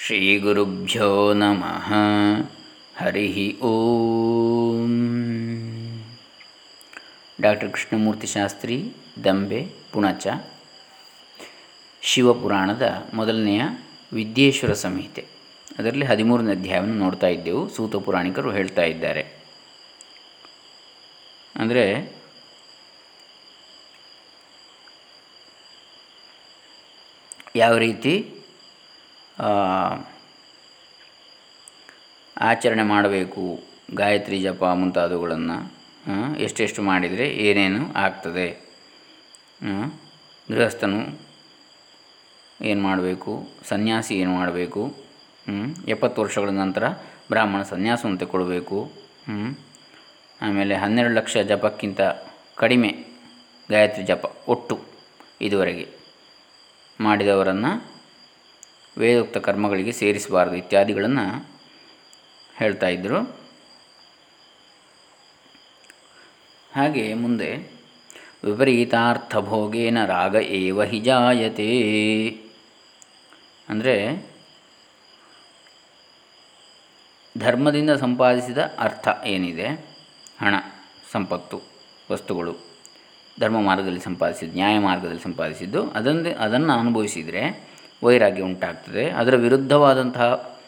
ಶ್ರೀಗುರುಭ್ಯೋ ನಮಃ ಹರಿ ಓಂ ಡಾಕ್ಟರ್ ಕೃಷ್ಣಮೂರ್ತಿ ಶಾಸ್ತ್ರಿ ದಂಬೆ ಪುಣಚ ಶಿವಪುರಾಣದ ಮೊದಲನೆಯ ವಿದ್ಯೇಶ್ವರ ಸಂಹಿತೆ. ಅದರಲ್ಲಿ ಹದಿಮೂರನೇ ಅಧ್ಯಾಯವನ್ನು ನೋಡ್ತಾ ಇದ್ದೆವು, ಸೂತ ಪುರಾಣಿಕರು ಹೇಳ್ತಾ ಇದ್ದಾರೆ. ಅಂದರೆ, ಯಾವ ರೀತಿ? ಆಚರಣೆ ಮಾಡಬೇಕು, ಗಾಯತ್ರಿ ಜಪ ಮುಂತಾದವುಗಳನ್ನು ಎಷ್ಟೆಷ್ಟು ಮಾಡಿದರೆ ಏನೇನು ಆಗ್ತದೆ? ಗೃಹಸ್ಥನು ಏನು ಮಾಡಬೇಕು? ಸನ್ಯಾಸಿ ಏನು ಮಾಡಬೇಕು? ಎಪ್ಪತ್ತು ವರ್ಷಗಳ ನಂತರ ಬ್ರಾಹ್ಮಣ ಸನ್ಯಾಸವನ್ನು ತಗೊಳ್ಬೇಕು ಆಮೇಲೆ ಹನ್ನೆರಡು ಲಕ್ಷ ಜಪಕ್ಕಿಂತ ಕಡಿಮೆ ಗಾಯತ್ರಿ ಜಪ ಒಟ್ಟು ಇದುವರೆಗೆ ಮಾಡಿದವರನ್ನು ವೇದೋಕ್ತ ಕರ್ಮಗಳಿಗೆ ಸೇರಿಸಬಾರದು ಇತ್ಯಾದಿಗಳನ್ನು ಹೇಳ್ತಾ ಇದ್ದರು ಹಾಗೆ ಮುಂದೆ, ವಿಪರೀತಾರ್ಥಭೋಗೇನ ರಾಗ ಏವ ಹಿ ಜಾಯತೆ. ಅಂದರೆ, ಧರ್ಮದಿಂದ ಸಂಪಾದಿಸಿದ ಅರ್ಥ ಏನಿದೆ? ಹಣ, ಸಂಪತ್ತು, ವಸ್ತುಗಳು, ಧರ್ಮ ಮಾರ್ಗದಲ್ಲಿ ಸಂಪಾದಿಸಿದ್ದು, ನ್ಯಾಯ ಮಾರ್ಗದಲ್ಲಿ ಸಂಪಾದಿಸಿದ್ದು ಅದನ್ನು ಅದನ್ನು ಅನುಭವಿಸಿದರೆ ವೈರಾಗ್ಯ ಉಂಟಾಗ್ತದೆ. ಅದರ ವಿರುದ್ಧವಾದಂತಹ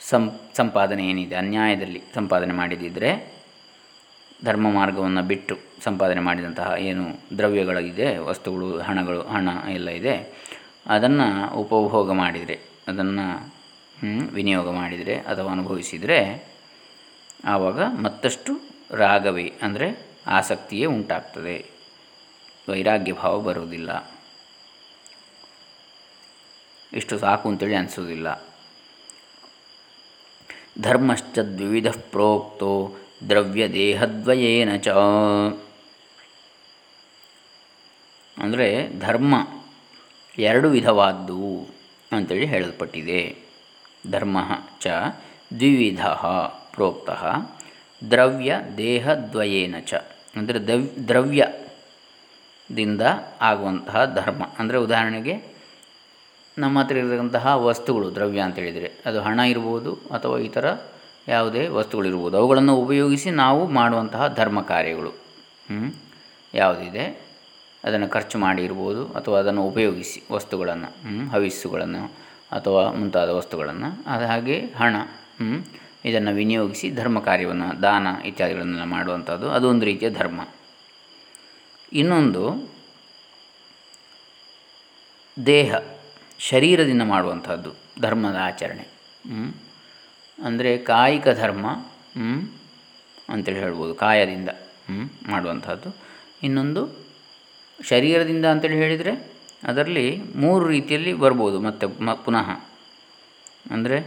ಸಂ ಸಂಪಾದನೆ ಏನಿದೆ? ಅನ್ಯಾಯದಲ್ಲಿ ಸಂಪಾದನೆ ಮಾಡಿದಿದ್ದರೆ ಧರ್ಮ ಮಾರ್ಗವನ್ನು ಬಿಟ್ಟು ಸಂಪಾದನೆ ಮಾಡಿದಂತಹ ಏನು ದ್ರವ್ಯಗಳಿದೆ ವಸ್ತುಗಳು, ಹಣಗಳು, ಹಣ ಎಲ್ಲ ಇದೆ, ಅದನ್ನು ಉಪಭೋಗ ಮಾಡಿದರೆ, ಅದನ್ನು ವಿನಿಯೋಗ ಮಾಡಿದರೆ ಅಥವಾ ಅನುಭವಿಸಿದರೆ ಆವಾಗ ಮತ್ತಷ್ಟು ರಾಗವೇ ಅಂದರೆ ಆಸಕ್ತಿಯೇ ಉಂಟಾಗ್ತದೆ. ವೈರಾಗ್ಯ ಭಾವ ಬರುವುದಿಲ್ಲ. ಇಷ್ಟು ಸಾಕು ಅಂತೇಳಿ ಅನಿಸೋದಿಲ್ಲ. ಧರ್ಮಶ್ಚ ದ್ವಿಧ ಪ್ರೋಕ್ತೋ ದ್ರವ್ಯ ದೇಹದ್ವಯೇನ ಚ. ಅಂದರೆ ಧರ್ಮ ಎರಡು ವಿಧವಾದ್ದು ಅಂತೇಳಿ ಹೇಳಲ್ಪಟ್ಟಿದೆ. ಧರ್ಮ ಚ ದ್ವಿವಿಧ ಪ್ರೋಕ್ತ ದ್ರವ್ಯ ದೇಹದ್ವಯೇನ ಚ. ಅಂದರೆ ದ್ರವ್ಯದಿಂದ ಆಗುವಂತಹ ಧರ್ಮ. ಅಂದರೆ ಉದಾಹರಣೆಗೆ ನಮ್ಮ ಹತ್ರ ಇರತಕ್ಕಂತಹ ವಸ್ತುಗಳು, ದ್ರವ್ಯ ಅಂತ ಹೇಳಿದರೆ. ಅದು ಹಣ ಇರ್ಬೋದು ಅಥವಾ ಇತರ ಯಾವುದೇ ವಸ್ತುಗಳಿರ್ಬೋದು ಅವುಗಳನ್ನು ಉಪಯೋಗಿಸಿ ನಾವು ಮಾಡುವಂತಹ ಧರ್ಮ ಕಾರ್ಯಗಳು. ಯಾವುದಿದೆ? ಅದನ್ನು ಖರ್ಚು ಮಾಡಿ ಇರ್ಬೋದು ಅಥವಾ ಅದನ್ನು ಉಪಯೋಗಿಸಿ ವಸ್ತುಗಳನ್ನು ಹವಿಸ್ಸುಗಳನ್ನು ಅಥವಾ ಮುಂತಾದ ವಸ್ತುಗಳನ್ನು. ಅದು ಹಾಗೆ ಹಣ ಇದನ್ನು ವಿನಿಯೋಗಿಸಿ ಧರ್ಮ ಕಾರ್ಯವನ್ನು, ದಾನ ಇತ್ಯಾದಿಗಳನ್ನೆಲ್ಲ ಮಾಡುವಂಥದ್ದು. ಅದೊಂದು ರೀತಿಯ ಧರ್ಮ. ಇನ್ನೊಂದು, ದೇಹ. ಶರೀರದಿಂದ ಮಾಡುವಂಥದ್ದು, ಧರ್ಮದ ಆಚರಣೆ. ಅಂದರೆ ಕಾಯಿಕ ಧರ್ಮ ಅಂತೇಳಿ ಹೇಳ್ಬೋದು, ಕಾಯದಿಂದ ಮಾಡುವಂಥದ್ದು. ಇನ್ನೊಂದು, ಶರೀರದಿಂದ ಅಂತೇಳಿ ಹೇಳಿದರೆ, ಅದರಲ್ಲಿ ಮೂರು ರೀತಿಯಲ್ಲಿ ಬರ್ಬೋದು, ಮತ್ತು ಮ, ಪುನಃ. ಅಂದರೆ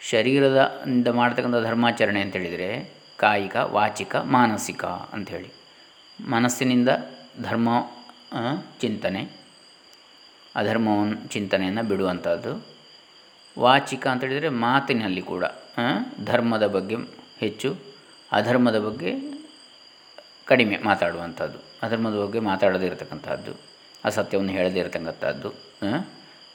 ಶರೀರದಿಂದ ಮಾಡ್ತಕ್ಕಂಥ ಧರ್ಮಾಚರಣೆ ಅಂತೇಳಿದರೆ ಕಾಯಿಕ, ವಾಚಿಕ, ಮಾನಸಿಕ ಅಂಥೇಳಿ ಮನಸ್ಸಿನಿಂದ ಧರ್ಮ ಚಿಂತನೆ ಅಧರ್ಮವನ್ನು ಚಿಂತನೆಯನ್ನು ಬಿಡುವಂಥದ್ದು ವಾಚಿಕ ಅಂತ ಹೇಳಿದರೆ ಮಾತಿನಲ್ಲಿ ಕೂಡ ಧರ್ಮದ ಬಗ್ಗೆ ಹೆಚ್ಚು, ಅಧರ್ಮದ ಬಗ್ಗೆ ಕಡಿಮೆ ಮಾತಾಡುವಂಥದ್ದು ಅಧರ್ಮದ ಬಗ್ಗೆ ಮಾತಾಡದೇ ಇರತಕ್ಕಂಥದ್ದು ಅಸತ್ಯವನ್ನು ಹೇಳದೇ ಇರತಕ್ಕಂಥದ್ದು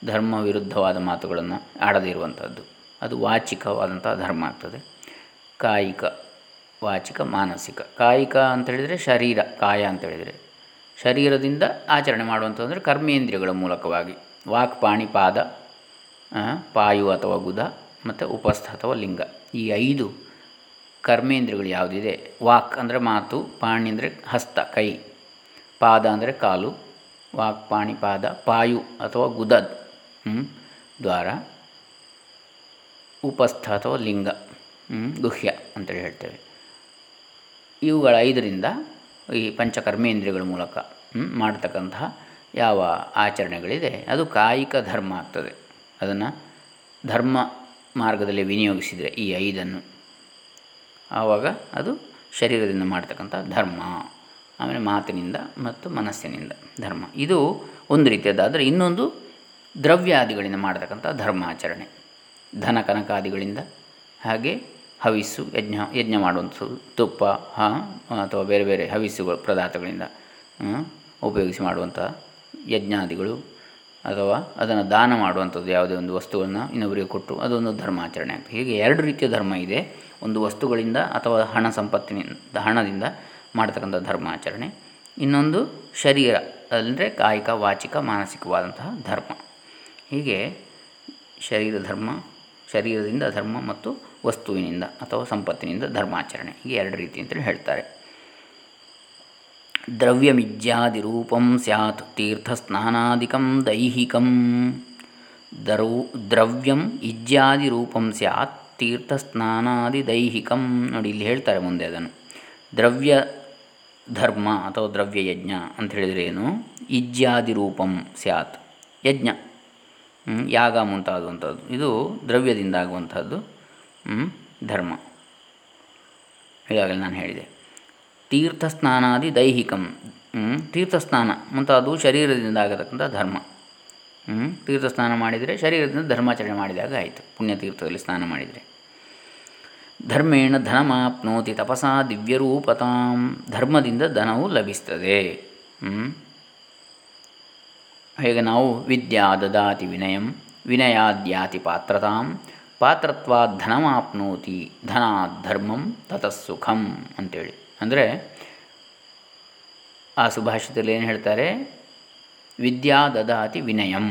ಧರ್ಮ ವಿರುದ್ಧವಾದ ಮಾತುಗಳನ್ನು ಆಡದೇ ಇರುವಂಥದ್ದು ಅದು ವಾಚಿಕವಾದಂಥ ಧರ್ಮ ಆಗ್ತದೆ. ಕಾಯಿಕ, ವಾಚಿಕ, ಮಾನಸಿಕ. ಕಾಯಿಕ ಅಂತ ಹೇಳಿದರೆ ಶರೀರ, ಕಾಯ ಅಂತ ಹೇಳಿದರೆ ಶರೀರದಿಂದ ಆಚರಣೆ ಮಾಡುವಂಥದ್ದು ಕರ್ಮೇಂದ್ರಿಯಗಳ ಮೂಲಕವಾಗಿ. ವಾಕ್, ಪಾಣಿ, ಪಾದ ಪಾಯು ಅಥವಾ ಗುದ ಮತ್ತು ಉಪಸ್ಥ ಅಥವಾ ಲಿಂಗ. ಈ ಐದು ಕರ್ಮೇಂದ್ರಿಯಗಳು ಯಾವುದಿದೆ? ವಾಕ್ ಅಂದರೆ ಮಾತು, ಪಾಣಿ ಅಂದರೆ ಹಸ್ತ, ಕೈ. ಪಾದ ಅಂದರೆ ಕಾಲು. ವಾಕ್, ಪಾಣಿ, ಪಾದ, ಪಾಯು ಅಥವಾ ಗುದ ದ್ವಾರ. ಉಪಸ್ಥ ಅಥವಾ ಲಿಂಗ ಗುಹ್ಯ ಅಂತೇಳಿ ಹೇಳ್ತೇವೆ. ಇವುಗಳ ಐದರಿಂದ ಈ ಪಂಚಕರ್ಮೇಂದ್ರಿಯಗಳ ಮೂಲಕ ಮಾಡತಕ್ಕಂತಹ ಯಾವ ಆಚರಣೆಗಳಿದೆ. ಅದು ಕಾಯಿಕ ಧರ್ಮ ಆಗ್ತದೆ. ಅದನ್ನು ಧರ್ಮ ಮಾರ್ಗದಲ್ಲಿ ವಿನಿಯೋಗಿಸಿದರೆ ಈ ಐದನ್ನು. ಆವಾಗ ಅದು ಶರೀರದಿಂದ ಮಾಡ್ತಕ್ಕಂಥ ಧರ್ಮ. ಆಮೇಲೆ ಮಾತಿನಿಂದ ಮತ್ತು ಮನಸ್ಸಿನಿಂದ ಧರ್ಮ. ಇದು ಒಂದು ರೀತಿಯದಾದರೆ ಇನ್ನೊಂದು ದ್ರವ್ಯಾದಿಗಳಿಂದ ಮಾಡತಕ್ಕಂಥ ಧರ್ಮಾಚರಣೆ. ಧನ ಕನಕಾದಿಗಳಿಂದ ಹಾಗೆ ಹವಿಸ್ಸು ಯಜ್ಞ ಯಜ್ಞ ಮಾಡುವಂಥದ್ದು, ತುಪ್ಪ ಅಥವಾ ಬೇರೆ ಬೇರೆ ಹವಿಸ್ಸುಗಳು ಪದಾರ್ಥಗಳಿಂದ ಉಪಯೋಗಿಸಿ ಮಾಡುವಂಥ ಯಜ್ಞಾದಿಗಳು, ಅಥವಾ ಅದನ್ನು ದಾನ ಮಾಡುವಂಥದ್ದು ಯಾವುದೇ ಒಂದು ವಸ್ತುವನ್ನು ಇನ್ನೊಬ್ಬರಿಗೆ ಕೊಟ್ಟು ಅದೊಂದು ಧರ್ಮಾಚರಣೆ ಆಗ್ತದೆ ಹೀಗೆ ಎರಡು ರೀತಿಯ ಧರ್ಮ ಇದೆ. ಒಂದು ವಸ್ತುಗಳಿಂದ ಅಥವಾ ಹಣ ಸಂಪತ್ತಿನಿಂದ, ಹಣದಿಂದ ಮಾಡ್ತಕ್ಕಂಥ ಧರ್ಮಾಚರಣೆ. ಇನ್ನೊಂದು ಶರೀರ, ಅಂದರೆ ಕಾಯಿಕ, ವಾಚಿಕ, ಮಾನಸಿಕವಾದಂತಹ ಧರ್ಮ. ಹೀಗೆ ಶರೀರ ಧರ್ಮ, ಶರೀರದಿಂದ ಧರ್ಮ ಮತ್ತು ವಸ್ತುವಿನಿಂದ ಅಥವಾ ಸಂಪತ್ತಿನಿಂದ ಧರ್ಮಾಚರಣೆ. ಹೀಗೆ ಎರಡು ರೀತಿ ಅಂತೇಳಿ ಹೇಳ್ತಾರೆ. ದ್ರವ್ಯಮಿಜ್ಯಾದಿ ರೂಪಂ ಸ್ಯಾತ್ ತೀರ್ಥಸ್ನಾನಾದಿಕಂ ದೈಹಿಕಂ. ದರೌ ದ್ರವ್ಯಂ ಇಜ್ಯಾದಿ ರೂಪಂ ಸ್ಯಾತ್ ತೀರ್ಥಸ್ನಾನಾದಿ ದೈಹಿಕಂ. ನೋಡಿ, ಇಲ್ಲಿ ಹೇಳ್ತಾರೆ ಮುಂದೆ ಅದನ್ನು. ದ್ರವ್ಯ ಧರ್ಮ ಅಥವಾ ದ್ರವ್ಯ ಯಜ್ಞ ಅಂತ ಹೇಳಿದರೆ ಏನು? ಇಜ್ಯಾದಿ ರೂಪಂ ಸ್ಯಾತ್ ಯಜ್ಞ. ಯಾಗ ಮುಂತಾಗುವಂಥದ್ದು. ಇದು ದ್ರವ್ಯದಿಂದ ಆಗುವಂಥದ್ದು. ಧರ್ಮ. ಈಗಾಗಲೇ ನಾನು ಹೇಳಿದೆ. ತೀರ್ಥಸ್ನಾನಾದಿ ದೈಹಿಕಂ. ತೀರ್ಥಸ್ನಾನ ಮುಂತಾದವು ಶರೀರದಿಂದ ಆಗತಕ್ಕಂಥ ಧರ್ಮ. ತೀರ್ಥಸ್ನಾನ ಮಾಡಿದರೆ ಶರೀರದಿಂದ ಧರ್ಮಾಚರಣೆ ಮಾಡಿದಾಗ ಆಯಿತು. ಪುಣ್ಯತೀರ್ಥದಲ್ಲಿ ಸ್ನಾನ ಮಾಡಿದರೆ. ಧರ್ಮೇಣ ಧನಮಾಪ್ನೋತಿ ತಪಸಾ ದಿವ್ಯರೂಪತಾಂ. ಧರ್ಮದಿಂದ ಧನವು ಲಭಿಸ್ತದೆ. ಹೇಗೆ ನಾವು ವಿದ್ಯಾ ದದಾತಿ ವಿನಯಂ, ವಿನಯಾದ್ಯಾತಿ ಪಾತ್ರತಾಂ. ಪಾತ್ರತ್ವಾತ್ ಧನಮಾಪ್ನೋತಿ ಧನಾತ್ ಧರ್ಮಂ ತತಸ್ಸುಖಂ ಅಂತೇಳಿ. ಅಂದರೆ ಆ ಸುಭಾಷಿತದಲ್ಲಿ ಏನು ಹೇಳ್ತಾರೆ? ವಿದ್ಯಾ ದದಾತಿ ವಿನಯಂ.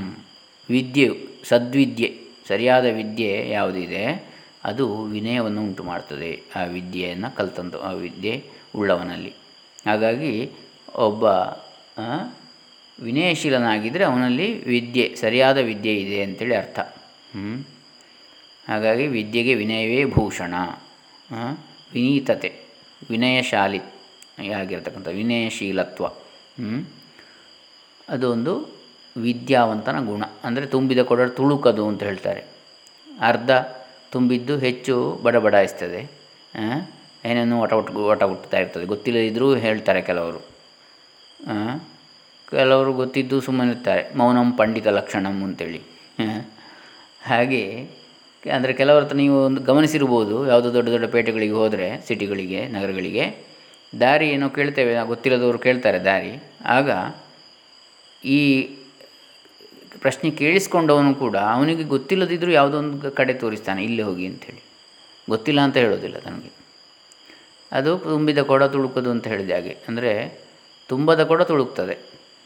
ವಿದ್ಯೆ, ಸದ್ವಿದ್ಯೆ, ಸರಿಯಾದ ವಿದ್ಯೆ ಯಾವುದಿದೆ? ಅದು ವಿನಯವನ್ನು ಉಂಟು ಮಾಡ್ತದೆ ಆ ವಿದ್ಯೆಯನ್ನು ಕಲ್ತಂತ, ಆ ವಿದ್ಯೆ ಉಳ್ಳವನಲ್ಲಿ. ಹಾಗಾಗಿ ಒಬ್ಬ ವಿನಯಶೀಲನಾಗಿದ್ದರೆ ಅವನಲ್ಲಿ ವಿದ್ಯೆ, ಸರಿಯಾದ ವಿದ್ಯೆ ಇದೆ ಅಂತೇಳಿ ಅರ್ಥ. ಹಾಗಾಗಿ ವಿದ್ಯೆಗೆ ವಿನಯವೇ ಭೂಷಣ ವಿನೀತತೆ, ವಿನಯಶಾಲಿ ಆಗಿರ್ತಕ್ಕಂಥ ವಿನಯಶೀಲತ್ವ ಅದೊಂದು ವಿದ್ಯಾವಂತನ ಗುಣ. ಅಂದರೆ ತುಂಬಿದ ಕೊಡಲು ತುಳುಕದು ಅಂತ ಹೇಳ್ತಾರೆ. ಅರ್ಧ ತುಂಬಿದ್ದು ಹೆಚ್ಚು ಬಡಬಡಾಯಿಸ್ತದೆ ಏನೇನು ಒಟ ಒಟ ಹುಟ್ಟುತ್ತಾ ಇರ್ತದೆ. ಗೊತ್ತಿಲ್ಲದಿದ್ದರೂ ಹೇಳ್ತಾರೆ ಕೆಲವರು. ಕೆಲವರು ಗೊತ್ತಿದ್ದು ಸುಮ್ಮನೆ ಇರ್ತಾರೆ ಮೌನಂ ಪಂಡಿತ ಲಕ್ಷಣಂ ಅಂತೇಳಿ. ಹಾಗೆ ಅಂದರೆ ಕೆಲವರ ಹತ್ರ ನೀವು ಒಂದು ಗಮನಿಸಿರ್ಬೋದು, ಯಾವುದೋ ದೊಡ್ಡ ದೊಡ್ಡ ಪೇಟೆಗಳಿಗೆ ಹೋದರೆ, ಸಿಟಿಗಳಿಗೆ, ನಗರಗಳಿಗೆ. ದಾರಿ ಏನೋ ಕೇಳ್ತೇವೆ, ಗೊತ್ತಿಲ್ಲದವರು ಕೇಳ್ತಾರೆ ದಾರಿ. ಆಗ ಈ ಪ್ರಶ್ನೆ ಕೇಳಿಸ್ಕೊಂಡವನು ಕೂಡ ಅವನಿಗೆ ಗೊತ್ತಿಲ್ಲದಿದ್ದರೂ ಯಾವುದೋ ಒಂದು ಕಡೆ ತೋರಿಸ್ತಾನೆ, ಇಲ್ಲಿ ಹೋಗಿ ಅಂಥೇಳಿ. ಗೊತ್ತಿಲ್ಲ ಅಂತ ಹೇಳೋದಿಲ್ಲ ತನಗೆ. ಅದು ತುಂಬಿದ ಕೊಡ ತುಳುಕೋದು ಅಂತ ಹೇಳಿದೆ ಹಾಗೆ. ಅಂದರೆ ತುಂಬದ ಕೊಡ ತುಳುಕ್ತದೆ.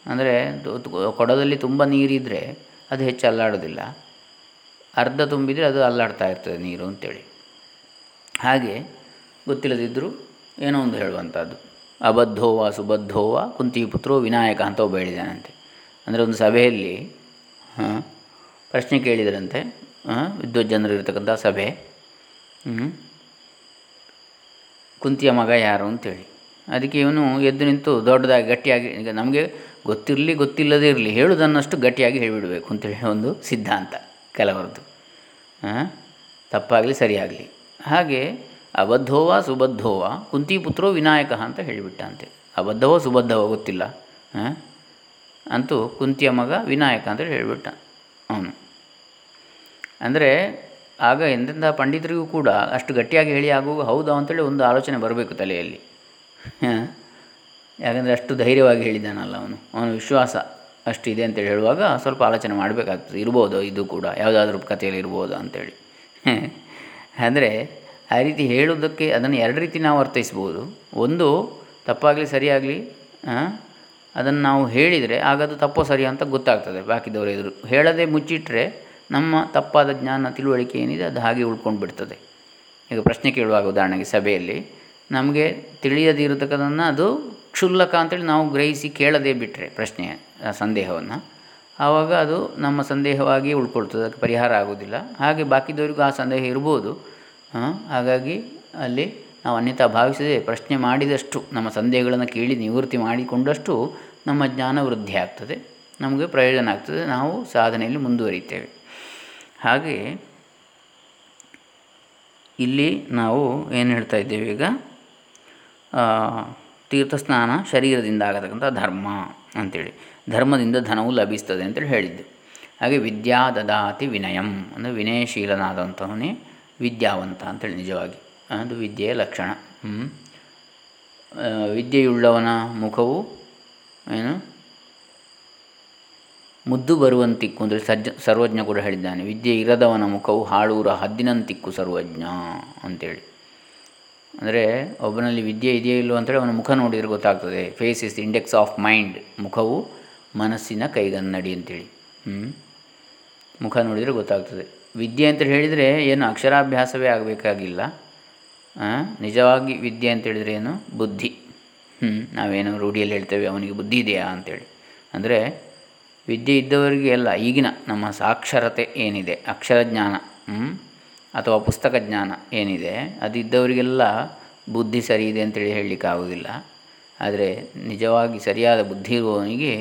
ಅಂದರೆ ಕೊಡದಲ್ಲಿ ತುಂಬ ನೀರಿದ್ದರೆ ಅದು ಹೆಚ್ಚು ಅಲ್ಲಾಡೋದಿಲ್ಲ. ಅರ್ಧ ತುಂಬಿದರೆ ಅದು ಅಲ್ಲಾಡ್ತಾ ಇರ್ತದೆ ನೀರು ಅಂತೇಳಿ. ಹಾಗೆ ಗೊತ್ತಿಲ್ಲದಿದ್ದರೂ ಏನೋ ಒಂದು ಹೇಳುವಂಥದ್ದು. ಅಬದ್ಧೋವ ಸುಬದ್ಧೋವ ಕುಂತಿ ಪುತ್ರೋ ವಿನಾಯಕ ಅಂತ ಒಬ್ಬ ಹೇಳಿದಾನಂತೆ ಅಂದರೆ ಒಂದು ಸಭೆಯಲ್ಲಿ ಪ್ರಶ್ನೆ ಕೇಳಿದರಂತೆ ವಿದ್ವಜ್ಜನರು ಇರತಕ್ಕಂಥ ಸಭೆ. ಕುಂತಿಯ ಮಗ ಯಾರು ಅಂತೇಳಿ. ಅದಕ್ಕೆ ಇವನು ಎದ್ದು ನಿಂತು ದೊಡ್ಡದಾಗಿ ಗಟ್ಟಿಯಾಗಿ ನಮಗೆ ಗೊತ್ತಿರಲಿ ಗೊತ್ತಿಲ್ಲದೇ ಇರಲಿ ಹೇಳುವುದನ್ನಷ್ಟು ಗಟ್ಟಿಯಾಗಿ ಹೇಳಿಬಿಡಬೇಕು ಅಂತೇಳಿ ಒಂದು ಸಿದ್ಧಾಂತ. ಕೆಲವರದ್ದು. ತಪ್ಪಾಗಲಿ ಸರಿಯಾಗಲಿ. ಹಾಗೆ ಅಬದ್ಧೋವ ಸುಬದ್ಧೋವ ಕುಂತಿಪುತ್ರೋ ವಿನಾಯಕ ಅಂತ ಹೇಳಿಬಿಟ್ಟಂತೆ. ಅಬದ್ಧವೋ ಸುಬದ್ಧವೋ ಗೊತ್ತಿಲ್ಲ. ಅಂತೂ ಕುಂತಿಯ ಮಗ ವಿನಾಯಕ ಅಂತೇಳಿ ಹೇಳಿಬಿಟ್ಟ ಅವನು. ಅಂದರೆ ಆಗ ಎಂದೆಂಥ ಪಂಡಿತರಿಗೂ ಕೂಡ ಅಷ್ಟು ಗಟ್ಟಿಯಾಗಿ ಹೇಳಿ ಆಗುವಾಗ ಹೌದಾ ಅಂತೇಳಿ ಒಂದು ಆಲೋಚನೆ ಬರಬೇಕು ತಲೆಯಲ್ಲಿ. ಯಾಕಂದರೆ ಅಷ್ಟು ಧೈರ್ಯವಾಗಿ ಹೇಳಿದ್ದಾನಲ್ಲ ಅವನು. ಅವನ ವಿಶ್ವಾಸ. ಅಷ್ಟಿದೆ ಅಂತೇಳಿ ಹೇಳುವಾಗ ಸ್ವಲ್ಪ ಆಲೋಚನೆ ಮಾಡಬೇಕಾಗ್ತದೆ. ಇರ್ಬೋದು, ಇದು ಕೂಡ. ಯಾವುದಾದ್ರೂ ಕಥೆಯಲ್ಲಿ ಇರ್ಬೋದು ಅಂಥೇಳಿ ಅಂದರೆ ಆ ರೀತಿ ಹೇಳುವುದಕ್ಕೆ ಅದನ್ನು ಎರಡು ರೀತಿ ನಾವು ಅರ್ಥೈಸ್ಬೋದು. ಒಂದು, ತಪ್ಪಾಗಲಿ ಸರಿಯಾಗಲಿ ಅದನ್ನು ನಾವು ಹೇಳಿದರೆ ಆಗ ಅದು ತಪ್ಪೋ ಸರಿ ಅಂತ ಗೊತ್ತಾಗ್ತದೆ. ಬಾಕಿದವರು ಎದುರು. ಹೇಳದೆ ಮುಚ್ಚಿಟ್ಟರೆ ನಮ್ಮ ತಪ್ಪಾದ ಜ್ಞಾನ ತಿಳುವಳಿಕೆ ಏನಿದೆ ಅದು ಹಾಗೆ ಉಳ್ಕೊಂಡು ಬಿಡ್ತದೆ. ಈಗ ಪ್ರಶ್ನೆ ಕೇಳುವಾಗ ಉದಾಹರಣೆಗೆ ಸಭೆಯಲ್ಲಿ, ನಮಗೆ ತಿಳಿಯದಿರತಕ್ಕದನ್ನು ಅದು ಕ್ಷುಲ್ಲಕ ಅಂತೇಳಿ ನಾವು ಗ್ರಹಿಸಿ ಕೇಳದೇ ಬಿಟ್ಟರೆ ಪ್ರಶ್ನೆಯ ಸಂದೇಹವನ್ನು. ಆವಾಗ ಅದು ನಮ್ಮ ಸಂದೇಹವಾಗಿ ಉಳ್ಕೊಳ್ತದೆ, ಅದಕ್ಕೆ ಪರಿಹಾರ ಆಗೋದಿಲ್ಲ ಹಾಗೆ ಬಾಕಿದವರಿಗೂ ಆ ಸಂದೇಹ ಇರ್ಬೋದು. ಹಾಗಾಗಿ ಅಲ್ಲಿ ನಾವು ಅನ್ಯತಾ ಭಾವಿಸದೆ ಪ್ರಶ್ನೆ ಮಾಡಿದಷ್ಟು, ನಮ್ಮ ಸಂದೇಹಗಳನ್ನು ಕೇಳಿ ನಿವೃತ್ತಿ ಮಾಡಿಕೊಂಡಷ್ಟು ನಮ್ಮ ಜ್ಞಾನ ವೃದ್ಧಿ ಆಗ್ತದೆ. ನಮಗೆ ಪ್ರಯೋಜನ ಆಗ್ತದೆ. ನಾವು ಸಾಧನೆಯಲ್ಲಿ ಮುಂದುವರಿತೇವೆ. ಹಾಗೆ ಇಲ್ಲಿ ನಾವು ಏನು ಹೇಳ್ತಾ ಇದ್ದೇವೆ ಈಗ? ತೀರ್ಥಸ್ನಾನ ಶರೀರದಿಂದ ಆಗತಕ್ಕಂಥ ಧರ್ಮ ಅಂಥೇಳಿ ಧರ್ಮದಿಂದ ಧನವು ಲಭಿಸ್ತದೆ ಅಂತೇಳಿ ಹೇಳಿದ್ದು. ಹಾಗೆ ವಿದ್ಯಾ ದದಾತಿ ವಿನಯಂ, ಅಂದರೆ ವಿನಯಶೀಲನಾದಂಥವನೇ ವಿದ್ಯಾವಂತ ಅಂತೇಳಿ ನಿಜವಾಗಿ. ಅದು ವಿದ್ಯೆಯ ಲಕ್ಷಣ. ವಿದ್ಯೆಯುಳ್ಳವನ ಮುಖವು ಏನು? ಮುದ್ದು ಬರುವಂತಿಕ್ಕು ಅಂದರೆ ಸಜ್ಜ, ಸರ್ವಜ್ಞ ಕೂಡ ಹೇಳಿದ್ದಾನೆ. ವಿದ್ಯೆ ಇರದವನ ಮುಖವು ಹಾಳೂರ ಹದ್ದಿನಂತಿಕ್ಕು ಸರ್ವಜ್ಞ ಅಂತೇಳಿ. ಅಂದರೆ ಒಬ್ಬನಲ್ಲಿ ವಿದ್ಯೆ ಇದೆಯೋ ಇಲ್ಲೋ ಅಂತೇಳಿ ಅವನ ಮುಖ ನೋಡಿದರೆ ಗೊತ್ತಾಗ್ತದೆ. Face is index of mind ಮುಖವು ಮನಸ್ಸಿನ ಕೈಗನ್ನಡಿ ಅಂತೇಳಿ. ಹ್ಞೂ ಮುಖ ನೋಡಿದರೆ ಗೊತ್ತಾಗ್ತದೆ. ವಿದ್ಯೆ ಅಂತ ಹೇಳಿದರೆ ಏನು ಅಕ್ಷರಾಭ್ಯಾಸವೇ ಆಗಬೇಕಾಗಿಲ್ಲ. ನಿಜವಾಗಿ ವಿದ್ಯೆ ಅಂತ ಹೇಳಿದರೆ ಏನು? ಬುದ್ಧಿ. ಹ್ಞೂ ನಾವೇನು ರೂಢಿಯಲ್ಲಿ ಹೇಳ್ತೇವೆ ಅವನಿಗೆ ಬುದ್ಧಿ ಇದೆಯಾ ಅಂತೇಳಿ. ಅಂದರೆ ವಿದ್ಯೆ ಇದ್ದವರಿಗೆ ಎಲ್ಲ ಈಗಿನ ನಮ್ಮ ಸಾಕ್ಷರತೆ ಏನಿದೆ? ಅಕ್ಷರ ಜ್ಞಾನ ಅಥವಾ ಪುಸ್ತಕ ಜ್ಞಾನ ಏನಿದೆ? ಅದಿದ್ದವರಿಗೆಲ್ಲ ಬುದ್ಧಿ ಸರಿ ಇದೆ ಅಂತೇಳಿ ಹೇಳಲಿಕ್ಕೆ ಆಗೋದಿಲ್ಲ ಆದರೆ ನಿಜವಾಗಿ ಸರಿಯಾದ ಬುದ್ಧಿ ಇರುವವನಿಗೆ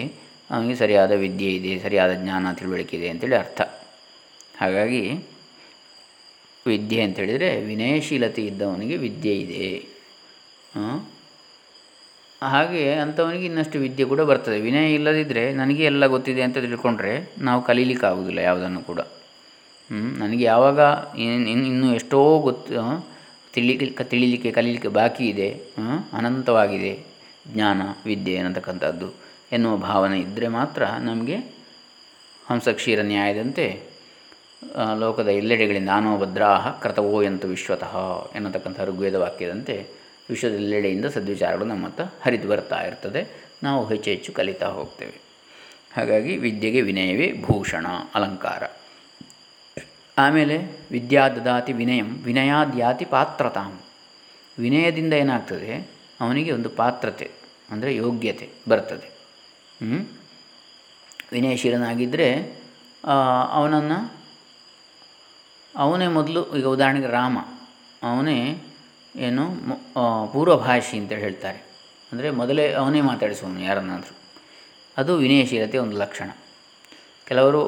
ಅವನಿಗೆ ಸರಿಯಾದ ವಿದ್ಯೆ ಇದೆ, ಸರಿಯಾದ ಜ್ಞಾನ ತಿಳುವಳಿಕೆ ಇದೆ ಅಂತೇಳಿ ಅರ್ಥ. ಹಾಗಾಗಿ ವಿದ್ಯೆ ಅಂತೇಳಿದರೆ ವಿನಯಶೀಲತೆ ಇದ್ದವನಿಗೆ ವಿದ್ಯೆ ಇದೆ. ಹಾಗೆ ಅಂಥವನಿಗೆ ಇನ್ನಷ್ಟು ವಿದ್ಯೆ ಕೂಡ ಬರ್ತದೆ. ವಿನಯ ಇಲ್ಲದಿದ್ದರೆ ನನಗೆ ಎಲ್ಲ ಗೊತ್ತಿದೆ ಅಂತ ತಿಳ್ಕೊಂಡ್ರೆ ನಾವು ಕಲೀಲಿಕ್ಕೆ ಆಗೋದಿಲ್ಲ ಯಾವುದನ್ನು ಕೂಡ. ನನಗೆ ಯಾವಾಗ ಇನ್ನೂ ಎಷ್ಟೋ ಗೊತ್ತು ತಿಳಿಲಿಕ್ಕೆ ತಿಳಿಲಿಕ್ಕೆ, ಕಲೀಲಿಕ್ಕೆ ಬಾಕಿ ಇದೆ ಅನಂತವಾಗಿದೆ ಜ್ಞಾನ, ವಿದ್ಯೆ ಅನ್ನತಕ್ಕಂಥದ್ದು. ಎನ್ನುವ ಭಾವನೆ ಇದ್ದರೆ ಮಾತ್ರ ನಮಗೆ ಹಂಸಕ್ಷೀರ ನ್ಯಾಯದಂತೆ ಲೋಕದ ಎಲ್ಲೆಡೆಗಳಿಂದ ನಾನೋ ಭದ್ರಾಹ ಕೃತವೋ ಎಂತು ವಿಶ್ವತಃ ಎನ್ನತಕ್ಕಂಥ ಋಗ್ವೇದ ವಾಕ್ಯದಂತೆ ವಿಶ್ವದೆಲ್ಲೆಡೆಯಿಂದ ಸದ್ವಿಚಾರಗಳು ನಮ್ಮ ಹತ್ರ ಹರಿದು ಬರ್ತಾ ಇರ್ತದೆ. ನಾವು ಹೆಚ್ಚು ಹೆಚ್ಚು ಕಲಿತಾ ಹೋಗ್ತೇವೆ. ಹಾಗಾಗಿ ವಿದ್ಯೆಗೆ ವಿನಯವೇ ಭೂಷಣ, ಅಲಂಕಾರ. ಆಮೇಲೆ ವಿದ್ಯಾ ದದಾತಿ ವಿನಯಂ, ವಿನಯಾದ್ಯಾತಿ ಪಾತ್ರತಾಂ. ವಿನಯದಿಂದ ಏನಾಗ್ತದೆ? ಅವನಿಗೆ ಒಂದು ಪಾತ್ರತೆ, ಅಂದರೆ ಯೋಗ್ಯತೆ ಬರ್ತದೆ. ವಿನಯಶೀಲನಾಗಿದ್ದರೆ ಅವನನ್ನು, ಅವನೇ ಮೊದಲು, ಈಗ ಉದಾಹರಣೆಗೆ ರಾಮ, ಅವನೇ ಏನು ಪೂರ್ವಭಾಷಿ ಅಂತೇಳಿ ಹೇಳ್ತಾರೆ. ಅಂದರೆ ಮೊದಲೇ ಅವನೇ ಮಾತಾಡಿಸುವನು ಯಾರನ್ನಾದರೂ. ಅದು ವಿನಯಶೀಲತೆ ಒಂದು ಲಕ್ಷಣ. ಕೆಲವರು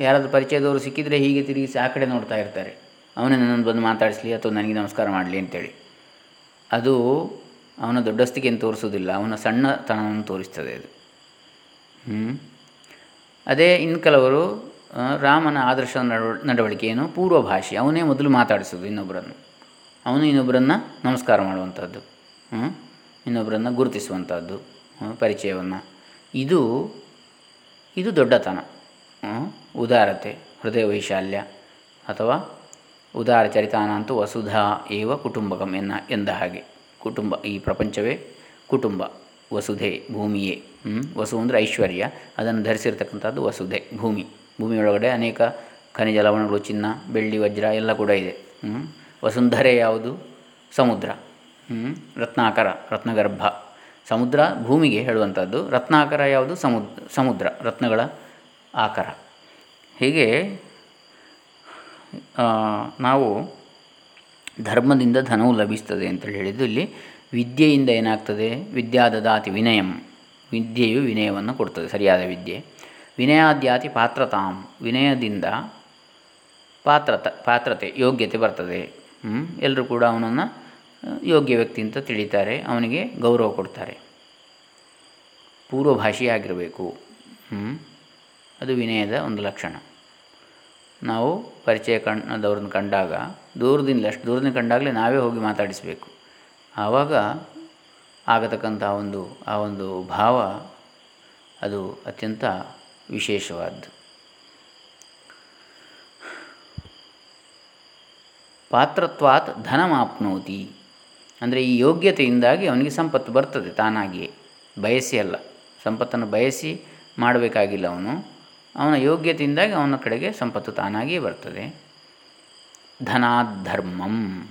ಯಾರಾದರೂ ಪರಿಚಯದವರು ಸಿಕ್ಕಿದರೆ ಹೀಗೆ ತಿರುಗಿಸಿ ಆ ಕಡೆ ನೋಡ್ತಾ ಇರ್ತಾರೆ. ಅವನೇ ನನ್ನನ್ನು ಬಂದು ಮಾತಾಡಿಸ್ಲಿ ಅಥವಾ ನನಗೆ ನಮಸ್ಕಾರ ಮಾಡಲಿ ಅಂತೇಳಿ. ಅದು ಅವನ ದೊಡ್ಡಸ್ತಿಕೆಯನ್ನು ತೋರಿಸೋದಿಲ್ಲ ಅವನ ಸಣ್ಣತನವನ್ನು ತೋರಿಸ್ತದೆ ಅದು. ಅದೇ ಇನ್ನು ಕೆಲವರು ರಾಮನ ಆದರ್ಶ ನಡವ ನಡವಳಿಕೆಯನ್ನು ಪೂರ್ವಭಾಷೆ ಅವನೇ ಮೊದಲು ಮಾತಾಡಿಸೋದು ಇನ್ನೊಬ್ಬರನ್ನು ಅವನು ಇನ್ನೊಬ್ಬರನ್ನು ನಮಸ್ಕಾರ ಮಾಡುವಂಥದ್ದು ಇನ್ನೊಬ್ಬರನ್ನು ಗುರುತಿಸುವಂಥದ್ದು ಪರಿಚಯವನ್ನು. ಇದು ಇದು ದೊಡ್ಡತನ. ಉದಾರತೆ, ಹೃದಯ ವೈಶಾಲ್ಯ, ಅಥವಾ ಉದಾರ ಚರಿತಾನಂತೂ ವಸುಧಾ ಏವ ಕುಟುಂಬಕಂ ಎನ್ನ ಎಂದ ಹಾಗೆ. ಕುಟುಂಬ, ಈ ಪ್ರಪಂಚವೇ ಕುಟುಂಬ. ವಸುಧೆ, ಭೂಮಿಯೇ ವಸು ಅಂದರೆ ಐಶ್ವರ್ಯ. ಅದನ್ನು ಧರಿಸಿರ್ತಕ್ಕಂಥದ್ದು ವಸುಧೆ, ಭೂಮಿ. ಭೂಮಿಯೊಳಗಡೆ ಅನೇಕ ಖನಿಜ ಲವಣಗಳು, ಚಿನ್ನ, ಬೆಳ್ಳಿ, ವಜ್ರ ಎಲ್ಲ ಕೂಡ ಇದೆ. ವಸುಂಧರೆ ಯಾವುದು? ಸಮುದ್ರ ರತ್ನಾಕರ, ರತ್ನಗರ್ಭ. ಸಮುದ್ರ ಭೂಮಿಗೆ ಹೇಳುವಂಥದ್ದು. ರತ್ನಾಕರ ಯಾವುದು? ಸಮುದ್ರ ಸಮುದ್ರ, ರತ್ನಗಳ ಆಕಾರ. ಹೀಗೆ ನಾವು ಧರ್ಮದಿಂದ ಧನವು ಲಭಿಸ್ತದೆ ಅಂತೇಳಿ ಹೇಳಿದ್ದು ಇಲ್ಲಿ ವಿದ್ಯೆಯಿಂದ ಏನಾಗ್ತದೆ? ವಿದ್ಯಾದದಾತಿ ವಿನಯಂ. ವಿದ್ಯೆಯು ವಿನಯವನ್ನು ಕೊಡ್ತದೆ, ಸರಿಯಾದ ವಿದ್ಯೆ. ವಿನಯಾದ್ಯಾತಿ ಪಾತ್ರತಾಂ. ವಿನಯದಿಂದ ಪಾತ್ರತ, ಪಾತ್ರತೆ, ಯೋಗ್ಯತೆ ಬರ್ತದೆ. ಎಲ್ಲರೂ ಕೂಡ ಅವನನ್ನು ಯೋಗ್ಯ ವ್ಯಕ್ತಿ ಅಂತ ತಿಳಿತಾರೆ, ಅವನಿಗೆ ಗೌರವ ಕೊಡ್ತಾರೆ. ಪೂರ್ವಭಾಷೆಯಾಗಿರಬೇಕು. ಅದು ವಿನಯದ ಒಂದು ಲಕ್ಷಣ. ನಾವು ಪರಿಚಯ ಕಣ್ಣದವ್ರನ್ನ ಕಂಡಾಗ, ದೂರದಿಂದ ಅಷ್ಟು ದೂರದಿಂದ ಕಂಡಾಗಲೇ ನಾವೇ ಹೋಗಿ ಮಾತಾಡಿಸಬೇಕು. ಆವಾಗ ಆಗತಕ್ಕಂಥ ಒಂದು, ಆ ಒಂದು ಭಾವ ಅದು ಅತ್ಯಂತ ವಿಶೇಷವಾದ್ದು. ಪಾತ್ರತ್ವಾತ್ ಧನಮಾಪ್ನೋತಿ ಅಂದರೆ ಈ ಯೋಗ್ಯತೆಯಿಂದಾಗಿ ಅವನಿಗೆ ಸಂಪತ್ತು ಬರ್ತದೆ ತಾನಾಗಿಯೇ, ಬಯಸಿ ಅಲ್ಲ. ಸಂಪತ್ತನ್ನು ಬಯಸಿ ಮಾಡಬೇಕಾಗಿಲ್ಲ ಅವನು. ಅವನ ಯೋಗ್ಯತೆಯಿಂದಾಗಿ ಅವನ ಕಡೆಗೆ ಸಂಪತ್ತು ತಾನಾಗಿಯೇ ಬರ್ತದೆ. ಧನಾಧರ್ಮಂ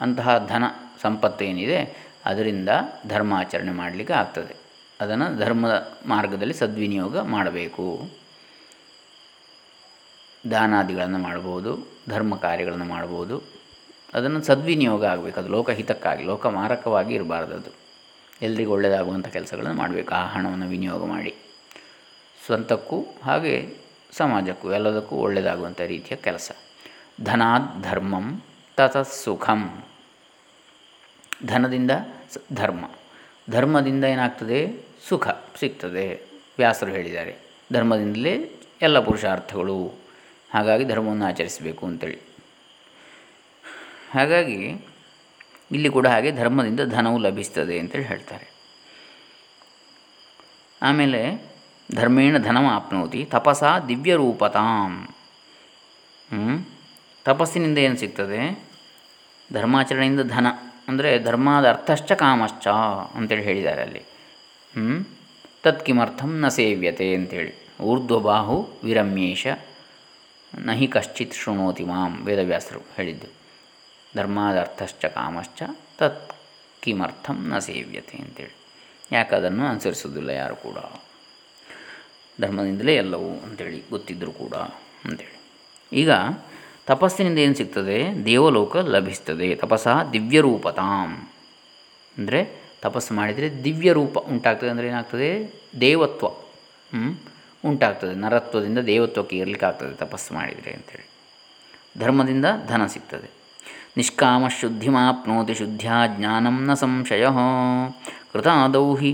ಅಂತಹ ಧನ ಸಂಪತ್ತು ಏನಿದೆ ಅದರಿಂದ ಧರ್ಮಾಚರಣೆ ಮಾಡಲಿಕ್ಕೆ ಆಗ್ತದೆ. ಅದನ್ನು ಧರ್ಮದ ಮಾರ್ಗದಲ್ಲಿ ಸದ್ವಿನಿಯೋಗ ಮಾಡಬೇಕು. ದಾನಾದಿಗಳನ್ನು ಮಾಡ್ಬೋದು, ಧರ್ಮ ಕಾರ್ಯಗಳನ್ನು ಮಾಡ್ಬೋದು. ಅದನ್ನು ಸದ್ವಿನಿಯೋಗ ಆಗಬೇಕು, ಅದು ಲೋಕಹಿತಕ್ಕಾಗಿ ಲೋಕ ಮಾರಕವಾಗಿ ಇರಬಾರ್ದು ಅದು. ಎಲ್ರಿಗೂ ಒಳ್ಳೆಯದಾಗುವಂಥ ಕೆಲಸಗಳನ್ನು ಮಾಡಬೇಕು, ಆ ಹಣವನ್ನು ವಿನಿಯೋಗ ಮಾಡಿ. ಸ್ವಂತಕ್ಕೂ ಹಾಗೆ ಸಮಾಜಕ್ಕೂ, ಎಲ್ಲದಕ್ಕೂ ಒಳ್ಳೆಯದಾಗುವಂಥ ರೀತಿಯ ಕೆಲಸ. ಧನಾದ್ ಧರ್ಮಂ ತತಃ ಸುಖಂ. ಧನದಿಂದ ಧರ್ಮ. ಧರ್ಮದಿಂದ ಏನಾಗ್ತದೆ? ಸುಖ ಸಿಗ್ತದೆ. ವ್ಯಾಸರು ಹೇಳಿದ್ದಾರೆ. ಧರ್ಮದಿಂದಲೇ ಎಲ್ಲ ಪುರುಷಾರ್ಥಗಳು. ಹಾಗಾಗಿ ಧರ್ಮವನ್ನು ಆಚರಿಸಬೇಕು ಅಂತೇಳಿ. ಹಾಗಾಗಿ ಇಲ್ಲಿ ಕೂಡ ಹಾಗೆ ಧರ್ಮದಿಂದ ಧನವು ಲಭಿಸ್ತದೆ ಅಂತೇಳಿ ಹೇಳ್ತಾರೆ. ಆಮೇಲೆ ಧರ್ಮೇಣ ಧನಮಾಪ್ನೋತಿ ತಪಸ ದಿವ್ಯರೂಪತಾಂ? ತಪಸ್ಸಿನಿಂದ ಏನು ಸಿಗ್ತದೆ? ಧರ್ಮಾಚರಣೆಯಿಂದ ಧನ. ಅಂದರೆ ಧರ್ಮದ ಅರ್ಥಶ್ಚ ಕಾಮಶ್ಚ ಅಂತೇಳಿ ಹೇಳಿದ್ದಾರೆ ಅಲ್ಲಿ. ಹ್ಞೂ ತತ್ಕಿಮರ್ಥಂ ನ ಸೇವ್ಯತೆ ಅಂತೇಳಿ. ಊರ್ಧ್ವಬಾಹು ವಿರಮ್ಯೇಶ, ನಹಿ ಕಶ್ಚಿತ್ ಶೃಣೋತಿ ಮಾಂ ವೇದವ್ಯಾಸರು ಹೇಳಿದ್ದು. ಧರ್ಮದ ಅರ್ಥಶ್ಚ ಕಾಮಶ್ಚ ತತ್ ಕಿಮರ್ಥಂ ನ ಸೇವ್ಯತೆ ಅಂತೇಳಿ. ಯಾಕೆ ಅದನ್ನು ಅನುಸರಿಸೋದಿಲ್ಲ ಯಾರು ಕೂಡ? ಧರ್ಮದಿಂದಲೇ ಎಲ್ಲವೂ ಅಂತೇಳಿ ಗೊತ್ತಿದ್ದರೂ ಕೂಡ ಅಂತೇಳಿ. ಈಗ ತಪಸ್ಸಿನಿಂದ ಏನು ಸಿಗ್ತದೆ? ದೇವಲೋಕ ಲಭಿಸ್ತದೆ. ತಪಸ್ಸಾ ದಿವ್ಯರೂಪತಾಂ. ಅಂದರೆ ತಪಸ್ಸು ಮಾಡಿದರೆ ದಿವ್ಯ ರೂಪ ಉಂಟಾಗ್ತದೆ ಅಂದರೆ ಏನಾಗ್ತದೆ? ದೇವತ್ವ ಉಂಟಾಗ್ತದೆ. ನರತ್ವದಿಂದ ದೇವತ್ವಕ್ಕೆ ಇರಲಿಕ್ಕೆ ಆಗ್ತದೆ ತಪಸ್ಸು ಮಾಡಿದರೆ ಅಂತೇಳಿ. ಧರ್ಮದಿಂದ ಧನ ಸಿಗ್ತದೆ. ನಿಷ್ಕಾಮ ಶುದ್ಧಿಮಾಪ್ನೋತಿ ಶುದ್ಧ್ಯಾ ಜ್ಞಾನಂ ನ ಸಂಶಯ ಕೃತಾದೌ ಹಿ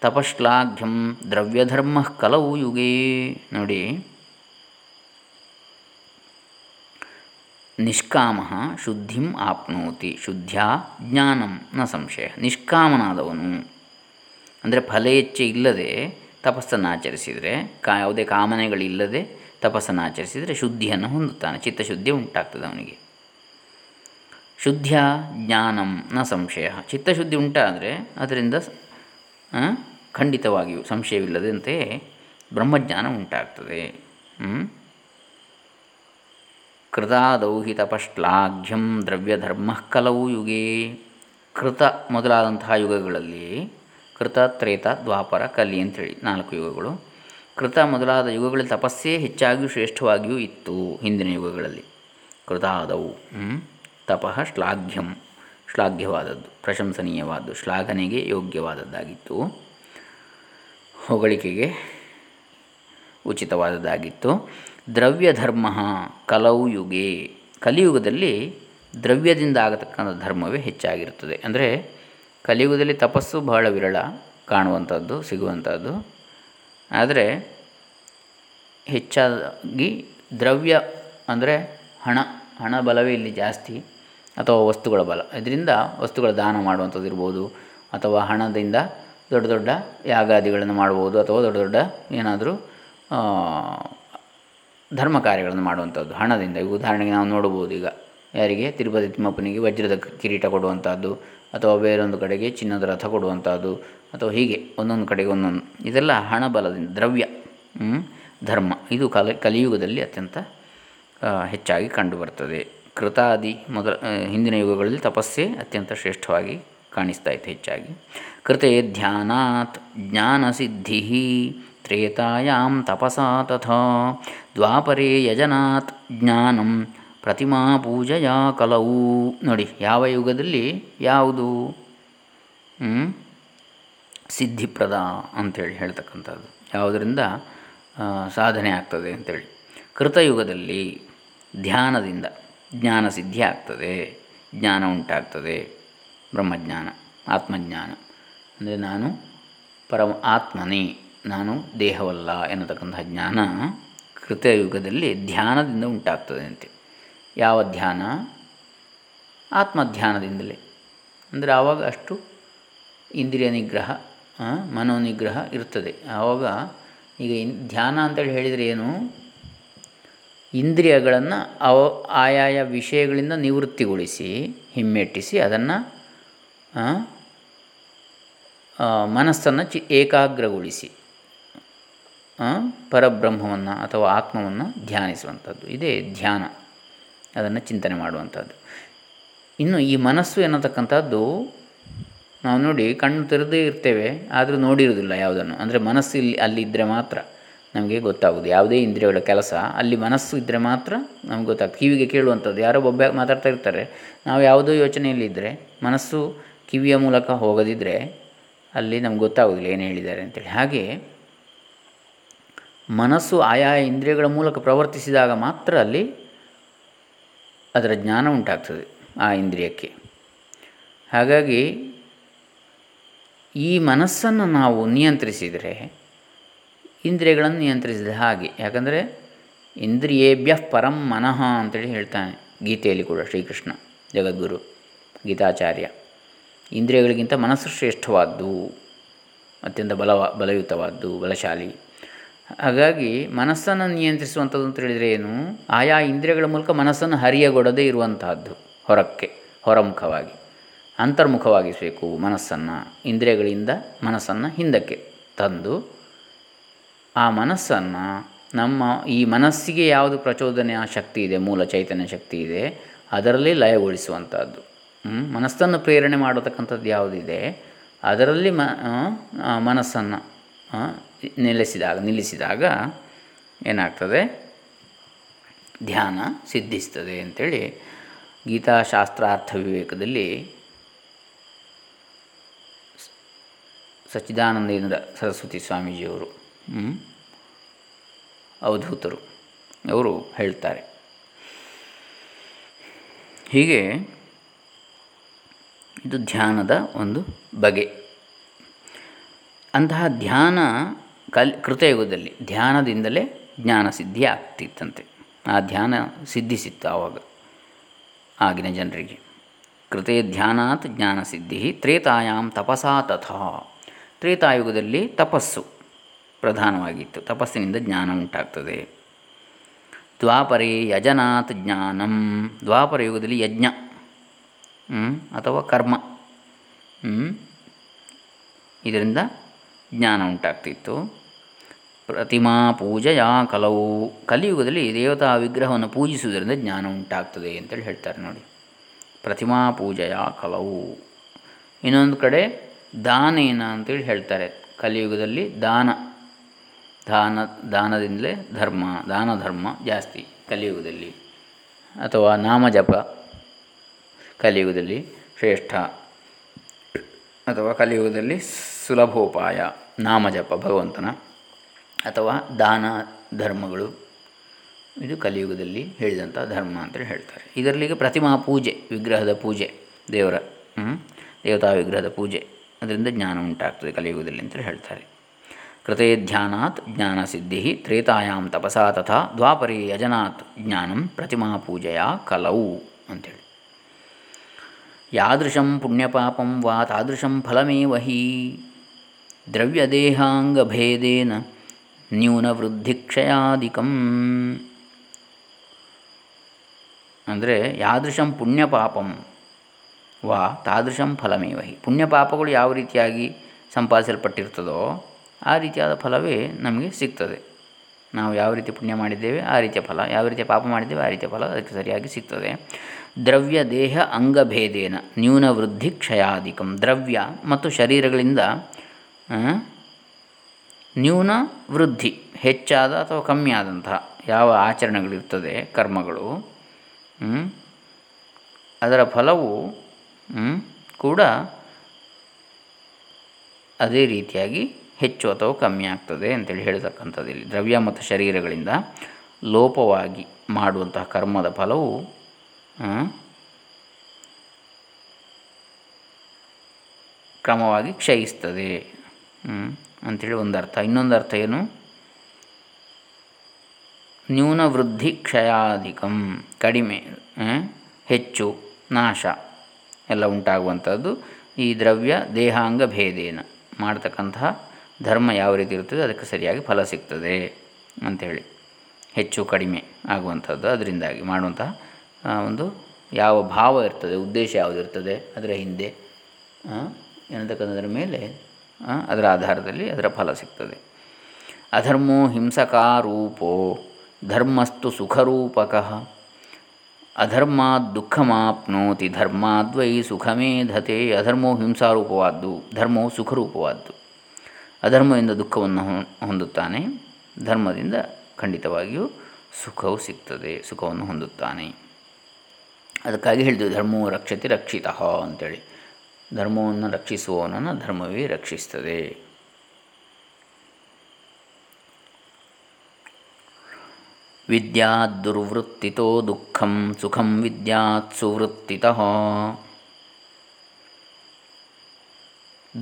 ತಪಶ್ಲಾಘ್ಯಂ ದ್ರವ್ಯಧರ್ಮ ಕಲವು ಯುಗೇ. ನೋಡಿ ನಿಷ್ಕಾಮ ಶುದ್ಧಿಂ ಆಪ್ನೋತಿ, ಶುದ್ಧ್ಯಾ ಜ್ಞಾನಂ, ನ ಸಂಶಯ. ನಿಷ್ಕಾಮನಾದವನು. ಅಂದರೆ ಫಲೇಚ್ಛೆ ಇಲ್ಲದೆ ತಪಸ್ಸನ್ನು ಆಚರಿಸಿದರೆ, ಕಾ, ಯಾವುದೇ ಕಾಮನೆಗಳಿಲ್ಲದೆ ತಪಸ್ಸನ್ನು ಆಚರಿಸಿದರೆ ಶುದ್ಧಿಯನ್ನು ಹೊಂದುತ್ತಾನೆ, ಚಿತ್ತಶುದ್ಧಿ ಉಂಟಾಗ್ತದೆ ಅವನಿಗೆ. ಶುದ್ಧ ಜ್ಞಾನಂ, ನ ಸಂಶಯ. ಚಿತ್ತಶುದ್ಧಿ ಉಂಟಾದರೆ ಅದರಿಂದ ಖಂಡಿತವಾಗಿಯೂ ಸಂಶಯವಿಲ್ಲದಂತೆ ಬ್ರಹ್ಮಜ್ಞಾನ ಉಂಟಾಗ್ತದೆ? ಕೃತಾದೌ ಹಿ ತಪಶ್ಲಾಘ್ಯಂ ದ್ರವ್ಯಧರ್ಮ ಕಲವು ಯುಗೇ. ಕೃತ ಮೊದಲಾದಂತಹ ಯುಗಗಳಲ್ಲಿ ಕೃತ, ತ್ರೇತ, ದ್ವಾಪರ, ಕಲಿ ಅಂತೇಳಿ ನಾಲ್ಕು ಯುಗಗಳು. ಕೃತ ಮೊದಲಾದ ಯುಗಗಳಲ್ಲಿ ತಪಸ್ಸೇ ಹೆಚ್ಚಾಗಿಯೂ ಶ್ರೇಷ್ಠವಾಗಿಯೂ ಇತ್ತು ಹಿಂದಿನ ಯುಗಗಳಲ್ಲಿ. ಕೃತಾದವು? ತಪಃ ಶ್ಲಾಘ್ಯಂ, ಶ್ಲಾಘ್ಯವಾದದ್ದು, ಪ್ರಶಂಸನೀಯವಾದ್ದು, ಶ್ಲಾಘನೆಗೆ ಯೋಗ್ಯವಾದದ್ದಾಗಿತ್ತು. ಹೊಗಳಿಕೆಗೆ ಉಚಿತವಾದದ್ದಾಗಿತ್ತು. ದ್ರವ್ಯಧರ್ಮ ಕಲೌ ಯುಗೆ. ಕಲಿಯುಗದಲ್ಲಿ ದ್ರವ್ಯದಿಂದ ಆಗತಕ್ಕಂಥ ಧರ್ಮವೇ ಹೆಚ್ಚಾಗಿರುತ್ತದೆ. ಅಂದರೆ ಕಲಿಯುಗದಲ್ಲಿ ತಪಸ್ಸು ಬಹಳ ವಿರಳ ಕಾಣುವಂಥದ್ದು, ಸಿಗುವಂಥದ್ದು. ಆದರೆ ಹೆಚ್ಚಾಗಿ ದ್ರವ್ಯ ಅಂದರೆ ಹಣ ಹಣ ಬಲವೇ ಇಲ್ಲಿ ಜಾಸ್ತಿ ಅಥವಾ ವಸ್ತುಗಳ ಬಲ. ಇದರಿಂದ ವಸ್ತುಗಳ ದಾನ ಮಾಡುವಂಥದ್ದು ಇರ್ಬೋದು, ಅಥವಾ ಹಣದಿಂದ ದೊಡ್ಡ ದೊಡ್ಡ ಯಾಗಾದಿಗಳನ್ನು ಮಾಡ್ಬೋದು, ಅಥವಾ ದೊಡ್ಡ ದೊಡ್ಡ ಏನಾದರೂ ಧರ್ಮ ಕಾರ್ಯಗಳನ್ನು ಮಾಡುವಂಥದ್ದು. ಹಣದಿಂದ. ಈಗ ಉದಾಹರಣೆಗೆ ನಾವು ನೋಡಬಹುದು ಈಗ. ಯಾರಿಗೆ? ತಿರುಪತಿ ತಿಮ್ಮಪ್ಪನಿಗೆ ವಜ್ರದ ಕಿರೀಟ ಕೊಡುವಂಥದ್ದು, ಅಥವಾ ಬೇರೊಂದು ಕಡೆಗೆ ಚಿನ್ನದ ರಥ ಕೊಡುವಂಥದ್ದು, ಅಥವಾ ಹೀಗೆ ಒಂದೊಂದು ಕಡೆಗೆ ಒಂದೊಂದು. ಇದೆಲ್ಲ ಹಣ ಬಲದಿಂದ ದ್ರವ್ಯ ಧರ್ಮ. ಇದು ಕಲ, ಕಲಿಯುಗದಲ್ಲಿ ಅತ್ಯಂತ ಹೆಚ್ಚಾಗಿ ಕಂಡುಬರ್ತದೆ. ಕೃತಾದಿ ಮೊದಲ ಹಿಂದಿನ ಯುಗಗಳಲ್ಲಿ ತಪಸ್ಸೇ ಅತ್ಯಂತ ಶ್ರೇಷ್ಠವಾಗಿ ಕಾಣಿಸ್ತಾ ಇತ್ತು ಹೆಚ್ಚಾಗಿ. ಕೃತೆ ಧ್ಯಾನಾತ್ ಜ್ಞಾನಸಿದ್ಧಿ ತ್ರೇತಾಯಾಮ್ ತಪಸಾ ತಥಾ ದ್ವಾಪರೇ ಯಜನಾತ್ ಜ್ಞಾನಂ ಪ್ರತಿಮಾ ಪೂಜೆಯ ಕಲವು ನೋಡಿ, ಯಾವ ಯುಗದಲ್ಲಿ ಯಾವುದು? ಸಿದ್ಧಿಪ್ರದ ಅಂಥೇಳಿ ಹೇಳ್ತಕ್ಕಂಥದ್ದು. ಯಾವುದರಿಂದ ಸಾಧನೆ ಆಗ್ತದೆ ಅಂಥೇಳಿ ಕೃತಯುಗದಲ್ಲಿ ಧ್ಯಾನದಿಂದ ಜ್ಞಾನ ಸಿದ್ಧಿ ಆಗ್ತದೆ, ಜ್ಞಾನ ಉಂಟಾಗ್ತದೆ, ಬ್ರಹ್ಮಜ್ಞಾನ, ಆತ್ಮಜ್ಞಾನ. ಅಂದರೆ ನಾನು ಪರಮ, ಆತ್ಮನೇ, ನಾನು ದೇಹವಲ್ಲ ಎನ್ನತಕ್ಕಂತಹ ಜ್ಞಾನ ಕೃತಯುಗದಲ್ಲಿ ಧ್ಯಾನದಿಂದ ಉಂಟಾಗ್ತದೆ ಅಂತೆ. ಯಾವ ಧ್ಯಾನ? ಆತ್ಮಧ್ಯಾನದಿಂದಲೇ. ಅಂದರೆ ಆವಾಗ ಅಷ್ಟು ಇಂದ್ರಿಯ ನಿಗ್ರಹ ಮನೋನಿಗ್ರಹ ಇರ್ತದೆ. ಆವಾಗ ಈಗ ಇನ್ ಧ್ಯಾನ ಅಂತೇಳಿ ಹೇಳಿದರೆ ಏನು? ಇಂದ್ರಿಯಗಳನ್ನು ಅವ, ಆಯಾಯ ವಿಷಯಗಳಿಂದ ನಿವೃತ್ತಿಗೊಳಿಸಿ, ಹಿಮ್ಮೆಟ್ಟಿಸಿ ಅದನ್ನು ಮನಸ್ಸನ್ನು ಚಿ ಏಕಾಗ್ರಗೊಳಿಸಿ. ಪರಬ್ರಹ್ಮವನ್ನು ಅಥವಾ ಆತ್ಮವನ್ನು ಧ್ಯಾನಿಸುವಂಥದ್ದು. ಇದೇ ಧ್ಯಾನ. ಅದನ್ನು ಚಿಂತನೆ ಮಾಡುವಂಥದ್ದು. ಇನ್ನು ಈ ಮನಸ್ಸು ಎನ್ನತಕ್ಕಂಥದ್ದು, ನಾವು ನೋಡಿ ಕಣ್ಣು ತೆರೆದೇ ಇರ್ತೇವೆ, ಆದರೂ ನೋಡಿರೋದಿಲ್ಲ ಯಾವುದನ್ನು. ಅಂದರೆ ಮನಸ್ಸು ಇಲ್ಲಿ ಅಲ್ಲಿದ್ದರೆ ಮಾತ್ರ ನಮಗೆ ಗೊತ್ತಾಗೋದು ಯಾವುದೇ ಇಂದ್ರಿಯಗಳ ಕೆಲಸ, ಅಲ್ಲಿ ಮನಸ್ಸು ಇದ್ದರೆ ಮಾತ್ರ ನಮ್ಗೆ ಗೊತ್ತಾಗ್ತದೆ. ಕಿವಿಗೆ ಕೇಳುವಂಥದ್ದು. ಯಾರೋ ಒಬ್ಬ ಮಾತಾಡ್ತಾ ಇರ್ತಾರೆ, ನಾವು ಯಾವುದೋ ಯೋಚನೆಯಲ್ಲಿದ್ದರೆ ಮನಸ್ಸು ಕಿವಿಯ ಮೂಲಕ ಹೋಗದಿದ್ದರೆ ಅಲ್ಲಿ ನಮ್ಗೆ ಗೊತ್ತಾಗೋದಿಲ್ಲ ಏನು ಹೇಳಿದ್ದಾರೆ ಅಂತೇಳಿ. ಹಾಗೆ ಮನಸ್ಸು ಆಯಾ ಇಂದ್ರಿಯಗಳ ಮೂಲಕ ಪ್ರವರ್ತಿಸಿದಾಗ ಮಾತ್ರ ಅಲ್ಲಿ ಅದರ ಜ್ಞಾನ ಉಂಟಾಗ್ತದೆ ಆ ಇಂದ್ರಿಯಕ್ಕೆ. ಹಾಗಾಗಿ ಈ ಮನಸ್ಸನ್ನು ನಾವು ನಿಯಂತ್ರಿಸಿದರೆ, ಇಂದ್ರಿಯಗಳನ್ನು ನಿಯಂತ್ರಿಸಿದ ಹಾಗೆ, ಯಾಕಂದರೆ ಇಂದ್ರಿಯೇಭ್ಯ ಪರಂ ಮನಃ ಅಂತೇಳಿ ಹೇಳ್ತಾನೆ ಗೀತೆಯಲ್ಲಿ ಕೂಡ ಶ್ರೀಕೃಷ್ಣ, ಜಗದ್ಗುರು, ಗೀತಾಚಾರ್ಯ. ಇಂದ್ರಿಯಗಳಿಗಿಂತ ಮನಸ್ಸು ಶ್ರೇಷ್ಠವಾದ್ದು, ಅತ್ಯಂತ ಬಲವ, ಬಲಯುತವಾದ್ದು, ಬಲಶಾಲಿ. ಹಾಗಾಗಿ ಮನಸ್ಸನ್ನು ನಿಯಂತ್ರಿಸುವಂಥದ್ದು ಅಂತ ಹೇಳಿದರೆ ಏನು? ಆಯಾ ಇಂದ್ರಿಯಗಳ ಮೂಲಕ ಮನಸ್ಸನ್ನು ಹರಿಯಗೊಡದೇ ಇರುವಂತಹದ್ದು, ಹೊರಕ್ಕೆ, ಹೊರಮುಖವಾಗಿ, ಅಂತರ್ಮುಖವಾಗಿಸಬೇಕು ಮನಸ್ಸನ್ನು, ಇಂದ್ರಿಯಗಳಿಂದ ಮನಸ್ಸನ್ನು ಹಿಂದಕ್ಕೆ ತಂದು. ಆ ಮನಸ್ಸನ್ನು ನಮ್ಮ, ಈ ಮನಸ್ಸಿಗೆ ಯಾವುದು ಪ್ರಚೋದನೆಯ ಶಕ್ತಿ ಇದೆ, ಮೂಲ ಚೈತನ್ಯ ಶಕ್ತಿ ಇದೆ, ಅದರಲ್ಲಿ ಲಯಗೊಳಿಸುವಂಥದ್ದು ಮನಸ್ಸನ್ನು ಪ್ರೇರಣೆ ಮಾಡತಕ್ಕಂಥದ್ದು ಯಾವುದಿದೆ? ಅದರಲ್ಲಿ ಮ ಮನಸ್ಸನ್ನು ನೆಲೆಸಿದಾಗ ನಿಲ್ಲಿಸಿದಾಗ ಏನಾಗ್ತದೆ? ಧ್ಯಾನ ಸಿದ್ಧಿಸ್ತದೆ ಅಂಥೇಳಿ ಗೀತಾಶಾಸ್ತ್ರಾರ್ಥ ವಿವೇಕದಲ್ಲಿ ಸಚ್ಚಿದಾನಂದೇಂದ್ರ ಸರಸ್ವತಿ ಸ್ವಾಮೀಜಿಯವರು ಅವಧೂತರು ಅವರು ಹೇಳ್ತಾರೆ. ಹೀಗೆ ಇದು ಧ್ಯಾನದ ಒಂದು ಬಗೆ. ಅಂತಹ ಧ್ಯಾನ ಕಲ್ ಕೃತಯುಗದಲ್ಲಿ ಧ್ಯಾನದಿಂದಲೇ ಜ್ಞಾನ ಸಿದ್ಧಿ ಆಗ್ತಿತ್ತಂತೆ. ಆ ಧ್ಯಾನ ಸಿದ್ಧಿಸಿತ್ತು ಆವಾಗ, ಆಗಿನ ಜನರಿಗೆ. ಕೃತೆ ಧ್ಯಾನಾತ್ ಜ್ಞಾನ ಸಿದ್ಧಿ ತ್ರೇತಾಯಾಮ್ ತಪಸಾ ತಥಾ. ತ್ರೇತಾಯುಗದಲ್ಲಿ ತಪಸ್ಸು ಪ್ರಧಾನವಾಗಿತ್ತು. ತಪಸ್ಸಿನಿಂದ ಜ್ಞಾನ ಉಂಟಾಗ್ತದೆ. ದ್ವಾಪರೇ ಯಜನಾತ್ ಜ್ಞಾನಂ. ದ್ವಾಪರ ಯುಗದಲ್ಲಿ ಯಜ್ಞ ಅಥವಾ ಕರ್ಮ ಇದರಿಂದ ಜ್ಞಾನ ಉಂಟಾಗ್ತಿತ್ತು. ಪ್ರತಿಮಾ ಪೂಜೆಯ ಕಲವು ಕಲಿಯುಗದಲ್ಲಿ ದೇವತಾ ವಿಗ್ರಹವನ್ನು ಪೂಜಿಸುವುದರಿಂದ ಜ್ಞಾನ ಉಂಟಾಗ್ತದೆ ಅಂತೇಳಿ ಹೇಳ್ತಾರೆ ನೋಡಿ. ಪ್ರತಿಮಾ ಪೂಜೆಯ ಕಲವು ಇನ್ನೊಂದು ಕಡೆ ದಾನೇನ ಅಂತೇಳಿ ಹೇಳ್ತಾರೆ. ಕಲಿಯುಗದಲ್ಲಿ ದಾನ. ದಾನ, ದಾನದಿಂದಲೇ ಧರ್ಮ, ದಾನ ಧರ್ಮ ಜಾಸ್ತಿ ಕಲಿಯುಗದಲ್ಲಿ. ಅಥವಾ ನಾಮಜಪ ಕಲಿಯುಗದಲ್ಲಿ ಶ್ರೇಷ್ಠ. ಅಥವಾ ಕಲಿಯುಗದಲ್ಲಿ ಸುಲಭೋಪಾಯ, ನಾಮಜಪ ಭಗವಂತನ. ಅಥವಾ ದಾನ ಧರ್ಮಗಳು. ಇದು ಕಲಿಯುಗದಲ್ಲಿ ಹೇಳಿದಂಥ ಧರ್ಮ ಅಂತ ಹೇಳ್ತಾರೆ. ಇದರಲ್ಲಿಗೆ ಪ್ರತಿಮಾ ಪೂಜೆ, ವಿಗ್ರಹದ ಪೂಜೆ, ದೇವರ ದೇವತಾ ವಿಗ್ರಹದ ಪೂಜೆ, ಅದರಿಂದ ಜ್ಞಾನ ಉಂಟಾಗ್ತದೆ ಕಲಿಯುಗದಲ್ಲಿ ಅಂತ ಹೇಳ್ತಾರೆ. ಕೃತೆ ಧ್ಯಾನಾತ್ ಜ್ಞಾನಸಿದ್ಧಿ ತ್ರೇತಾಯಾಮ್ ತಪಸಾ ತಥಾ ದ್ವಾಪರಿ ಯಜನಾತ್ ಜ್ಞಾನಂ ಪ್ರತಿಮಾ ಪೂಜೆಯ ಕಲವು ಅಂಥೇಳಿ ಯಾದೃಶಂ ಪುಣ್ಯಪಾಪಂ ವಾ ತಾದೃಶಂ ಫಲಮೇವ ಹಿ. ದ್ರವ್ಯದೇಹಾಂಗಭೇದೇನ ನ್ಯೂನವೃದ್ಧಿಕ್ಷಯಾಧಿಕಂ. ಅಂದರೆ ಯಾದೃಶಂ ಪುಣ್ಯಪಾಪಂ ವಾ ತಾದೃಶಂ ಫಲಮೇವ ಹಿ. ಪುಣ್ಯಪಾಪಗಳು ಯಾವ ರೀತಿಯಾಗಿ ಸಂಪಾದಿಸಲ್ಪಟ್ಟಿರ್ತದೋ ಆ ರೀತಿಯಾದ ಫಲವೇ ನಮಗೆ ಸಿಗ್ತದೆ. ನಾವು ಯಾವ ರೀತಿ ಪುಣ್ಯ ಮಾಡಿದ್ದೇವೆ ಆ ರೀತಿಯ ಫಲ, ಯಾವ ರೀತಿಯ ಪಾಪ ಮಾಡಿದ್ದೇವೆ ಆ ರೀತಿಯ ಫಲ ಅದಕ್ಕೆ ಸರಿಯಾಗಿ ಸಿಗ್ತದೆ. ದ್ರವ್ಯ ದೇಹ ಅಂಗಭೇದೇನ ನ್ಯೂನವೃದ್ಧಿ ಕ್ಷಯಾಧಿಕಂ ದ್ರವ್ಯ ಮತ್ತು ಶರೀರಗಳಿಂದ ನ್ಯೂನ ವೃದ್ಧಿ, ಹೆಚ್ಚಾದ ಅಥವಾ ಕಮ್ಮಿ ಆದಂತಹ ಯಾವ ಆಚರಣೆಗಳಿರ್ತದೆ ಕರ್ಮಗಳು ಅದರ ಫಲವು ಕೂಡ ಅದೇ ರೀತಿಯಾಗಿ ಹೆಚ್ಚು ಅಥವಾ ಕಮ್ಮಿ ಆಗ್ತದೆ ಅಂತೇಳಿ ಹೇಳ್ತಕ್ಕಂಥದ್ದು ಇಲ್ಲಿ. ದ್ರವ್ಯ ಮತ್ತು ಶರೀರಗಳಿಂದ ಲೋಪವಾಗಿ ಮಾಡುವಂತಹ ಕರ್ಮದ ಫಲವು ಕ್ರಮವಾಗಿ ಕ್ಷಯಿಸ್ತದೆ. ಅಂಥೇಳಿ ಒಂದು ಅರ್ಥ. ಇನ್ನೊಂದು ಅರ್ಥ ಏನು? ನ್ಯೂನವೃದ್ಧಿ ಕ್ಷಯಾಧಿಕಂ, ಕಡಿಮೆ ಹೆಚ್ಚು, ನಾಶ ಎಲ್ಲ ಉಂಟಾಗುವಂಥದ್ದು. ಈ ದ್ರವ್ಯ ದೇಹಾಂಗ ಭೇದೇನ ಮಾಡ್ತಕ್ಕಂತಹ ಧರ್ಮ ಯಾವ ರೀತಿ ಇರುತ್ತದೆ ಅದಕ್ಕೆ ಸರಿಯಾಗಿ ಫಲ ಸಿಗ್ತದೆ ಅಂಥೇಳಿ ಹೆಚ್ಚು, ಕಡಿಮೆ ಆಗುವಂಥದ್ದು. ಅದರಿಂದಾಗಿ ಮಾಡುವಂತಹ ಒಂದು ಯಾವ ಭಾವ ಇರ್ತದೆ, ಉದ್ದೇಶ ಯಾವುದಿರ್ತದೆ ಅದರ ಹಿಂದೆ ಏನಂತಕ್ಕಂಥದ್ರ ಮೇಲೆ ಅದರ ಆಧಾರದಲ್ಲಿ ಅದರ ಫಲ ಸಿಗ್ತದೆ. ಅಧರ್ಮೋ ಹಿಂಸಕಾರೂಪೋ ಧರ್ಮಸ್ತು ಸುಖರೂಪಕ. ಅಧರ್ಮಾತ್ ದುಃಖಮಾಪ್ನೋತಿ, ಧರ್ಮಾದ್ವೈ ಸುಖಮೇಧತೆ, ಅಧರ್ಮೋ ಹಿಂಸಾರೂಪವಾದ್ದು ಧರ್ಮವು ಸುಖರೂಪವಾದ್ದು. ಅಧರ್ಮದಿಂದ ದುಃಖವನ್ನು ಹೊಂದುತ್ತಾನೆ, ಧರ್ಮದಿಂದ ಖಂಡಿತವಾಗಿಯೂ ಸುಖವು ಸಿಗ್ತದೆ, ಸುಖವನ್ನು ಹೊಂದುತ್ತಾನೆ. ಅದಕ್ಕಾಗಿ ಹೇಳಿದೆ ಧರ್ಮವು ರಕ್ಷತಿ ರಕ್ಷಿತ ಅಂತೇಳಿ. ಧರ್ಮವನ್ನು ರಕ್ಷಿಸುವವನನ್ನು ಧರ್ಮವೇ ರಕ್ಷಿಸ್ತದೆ. ವಿದ್ಯಾತ್ ದುರ್ವೃತ್ತಿತೋ ದುಃಖಂ ಸುಖಂ ವಿದ್ಯಾತ್ ಸುವೃತ್ತಿತಃ.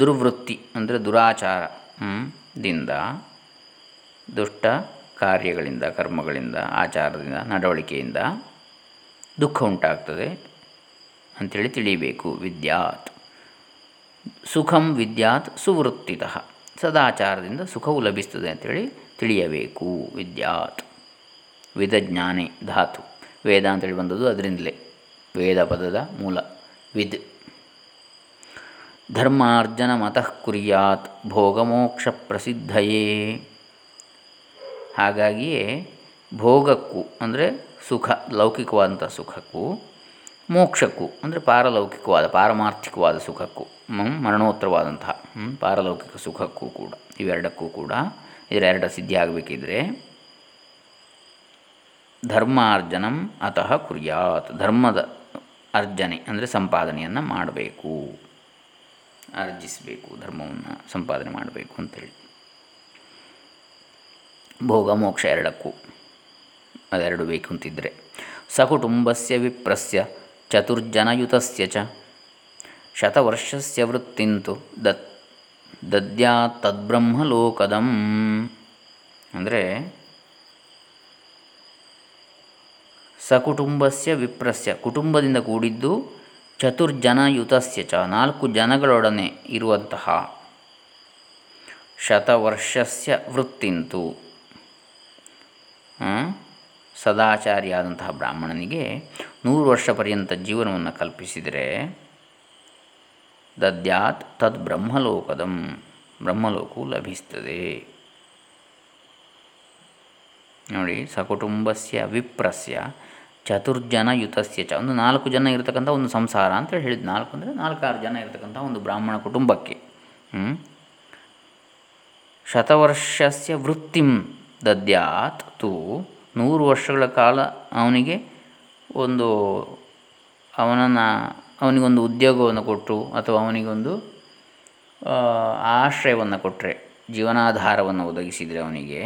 ದುರ್ವೃತ್ತಿ ಅಂದರೆ ದುರಾಚಾರ ದಿಂದ, ದುಷ್ಟ ಕಾರ್ಯಗಳಿಂದ, ಕರ್ಮಗಳಿಂದ, ಆಚಾರದಿಂದ, ನಡವಳಿಕೆಯಿಂದ ದುಃಖ ಉಂಟಾಗ್ತದೆ ಅಂಥೇಳಿ ತಿಳಿಬೇಕು ವಿದ್ಯಾತ್. ಸುಖಂ ವಿದ್ಯಾತ್ ಸುವೃತ್ತಿತಃ. ಸದಾಚಾರದಿಂದ ಸುಖವು ಲಭಿಸ್ತದೆ ಅಂತೇಳಿ ತಿಳಿಯಬೇಕು. ವಿದ್ಯಾತ್. ವಿಧಜ್ಞಾನೆ ಧಾತು. ವೇದ ಅಂತೇಳಿ ಬಂದದ್ದು ಅದರಿಂದಲೇ. ವೇದ ಪದದ ಮೂಲ. ವಿದ್. ಧರ್ಮಾರ್ಜನ ಮತಃ ಕುರ್ಯಾತ್. ಭೋಗಮೋಕ್ಷ ಪ್ರಸಿದ್ಧಯೇ. ಹಾಗಾಗಿಯೇ ಭೋಗಕ್ಕೂ ಅಂದರೆ ಸುಖ, ಲೌಕಿಕವಾದಂಥ ಸುಖಕ್ಕೂ, ಮೋಕ್ಷಕ್ಕೂ ಅಂದರೆ ಪಾರಲೌಕಿಕವಾದ, ಪಾರಮಾರ್ಥಿಕವಾದ ಸುಖಕ್ಕೂ ಮರಣೋತ್ತರವಾದಂತಹ ಪಾರಲೌಕಿಕ ಸುಖಕ್ಕೂ ಕೂಡ, ಇವೆರಡಕ್ಕೂ ಕೂಡ ಇದರೆರಡ ಸಿದ್ಧಿ ಆಗಬೇಕಿದ್ರೆ ಧರ್ಮಾರ್ಜನಂ ಅತಃ ಕುರ್ಯಾತ್, ಧರ್ಮದ ಅರ್ಜನೆ ಅಂದರೆ ಸಂಪಾದನೆಯನ್ನು ಮಾಡಬೇಕು, ಅರ್ಜಿಸಬೇಕು, ಧರ್ಮವನ್ನು ಸಂಪಾದನೆ ಮಾಡಬೇಕು ಅಂತೇಳಿ. ಭೋಗ, ಮೋಕ್ಷ ಎರಡಕ್ಕೂ ಅದೆರಡು ಬೇಕು ಅಂತಿದ್ದರೆ ಸಕುಟುಂಬಸ್ಯ ವಿಪ್ರಸ್ಯ ಚತುರ್ಜನಯುತಸ್ಯ ಚ ಶತವರ್ಷಸ್ಯ ವೃತ್ತಿಂತು ದತ್, ದದ್ಯಾ ತದ್ಬ್ರಹ್ಮಲೋಕದಂ. ಅಂದರೆ ಸಕುಟುಂಬಸ್ಯ ವಿಪ್ರಸ್ಯ, ಕುಟುಂಬದಿಂದ ಕೂಡಿದ್ದು ಚತುರ್ಜನಯುತಸ್ಯ ಚ, ನಾಲ್ಕು ಜನಗಳೊಡನೆ ಇರುವಂತಹ ಶತವರ್ಷಸ್ಯ ವೃತ್ತಿಂತು. ಸದಾಚಾರಿಯಾದಂತಹ ಬ್ರಾಹ್ಮಣನಿಗೆ ನೂರು ವರ್ಷ ಪರ್ಯಂತ ಜೀವನವನ್ನು ಕಲ್ಪಿಸಿದರೆ ದದ್ಯಾತ್ ತದ್ ಬ್ರಹ್ಮಲೋಕದಂ. ಬ್ರಹ್ಮಲೋಕವು ಲಭಿಸ್ತದೆ. ನೋಡಿ, ಸಕುಟುಂಬಸ್ಯ ವಿಪ್ರಸ್ಯ ಚತುರ್ಜನ ಯುತಸ್ಯ ಚ ಒಂದು ನಾಲ್ಕು ಜನ ಇರತಕ್ಕಂಥ ಒಂದು ಸಂಸಾರ ಅಂತೇಳಿ ಹೇಳಿದ್ದು ನಾಲ್ಕು ಅಂದರೆ ನಾಲ್ಕಾರು ಜನ ಇರತಕ್ಕಂಥ ಒಂದು ಬ್ರಾಹ್ಮಣ ಕುಟುಂಬಕ್ಕೆ. ಶತವರ್ಷಸ್ಯ ವೃತ್ತಿಂ ದದ್ಯಾತ್ ತು ನೂರು ವರ್ಷಗಳ ಕಾಲ ಅವನಿಗೆ ಒಂದು ಅವನನ್ನು ಅವನಿಗೊಂದು ಉದ್ಯೋಗವನ್ನು ಕೊಟ್ಟು ಅಥವಾ ಅವನಿಗೊಂದು ಆಶ್ರಯವನ್ನು ಕೊಟ್ಟರೆ ಜೀವನಾಧಾರವನ್ನು ಒದಗಿಸಿದರೆ ಅವನಿಗೆ,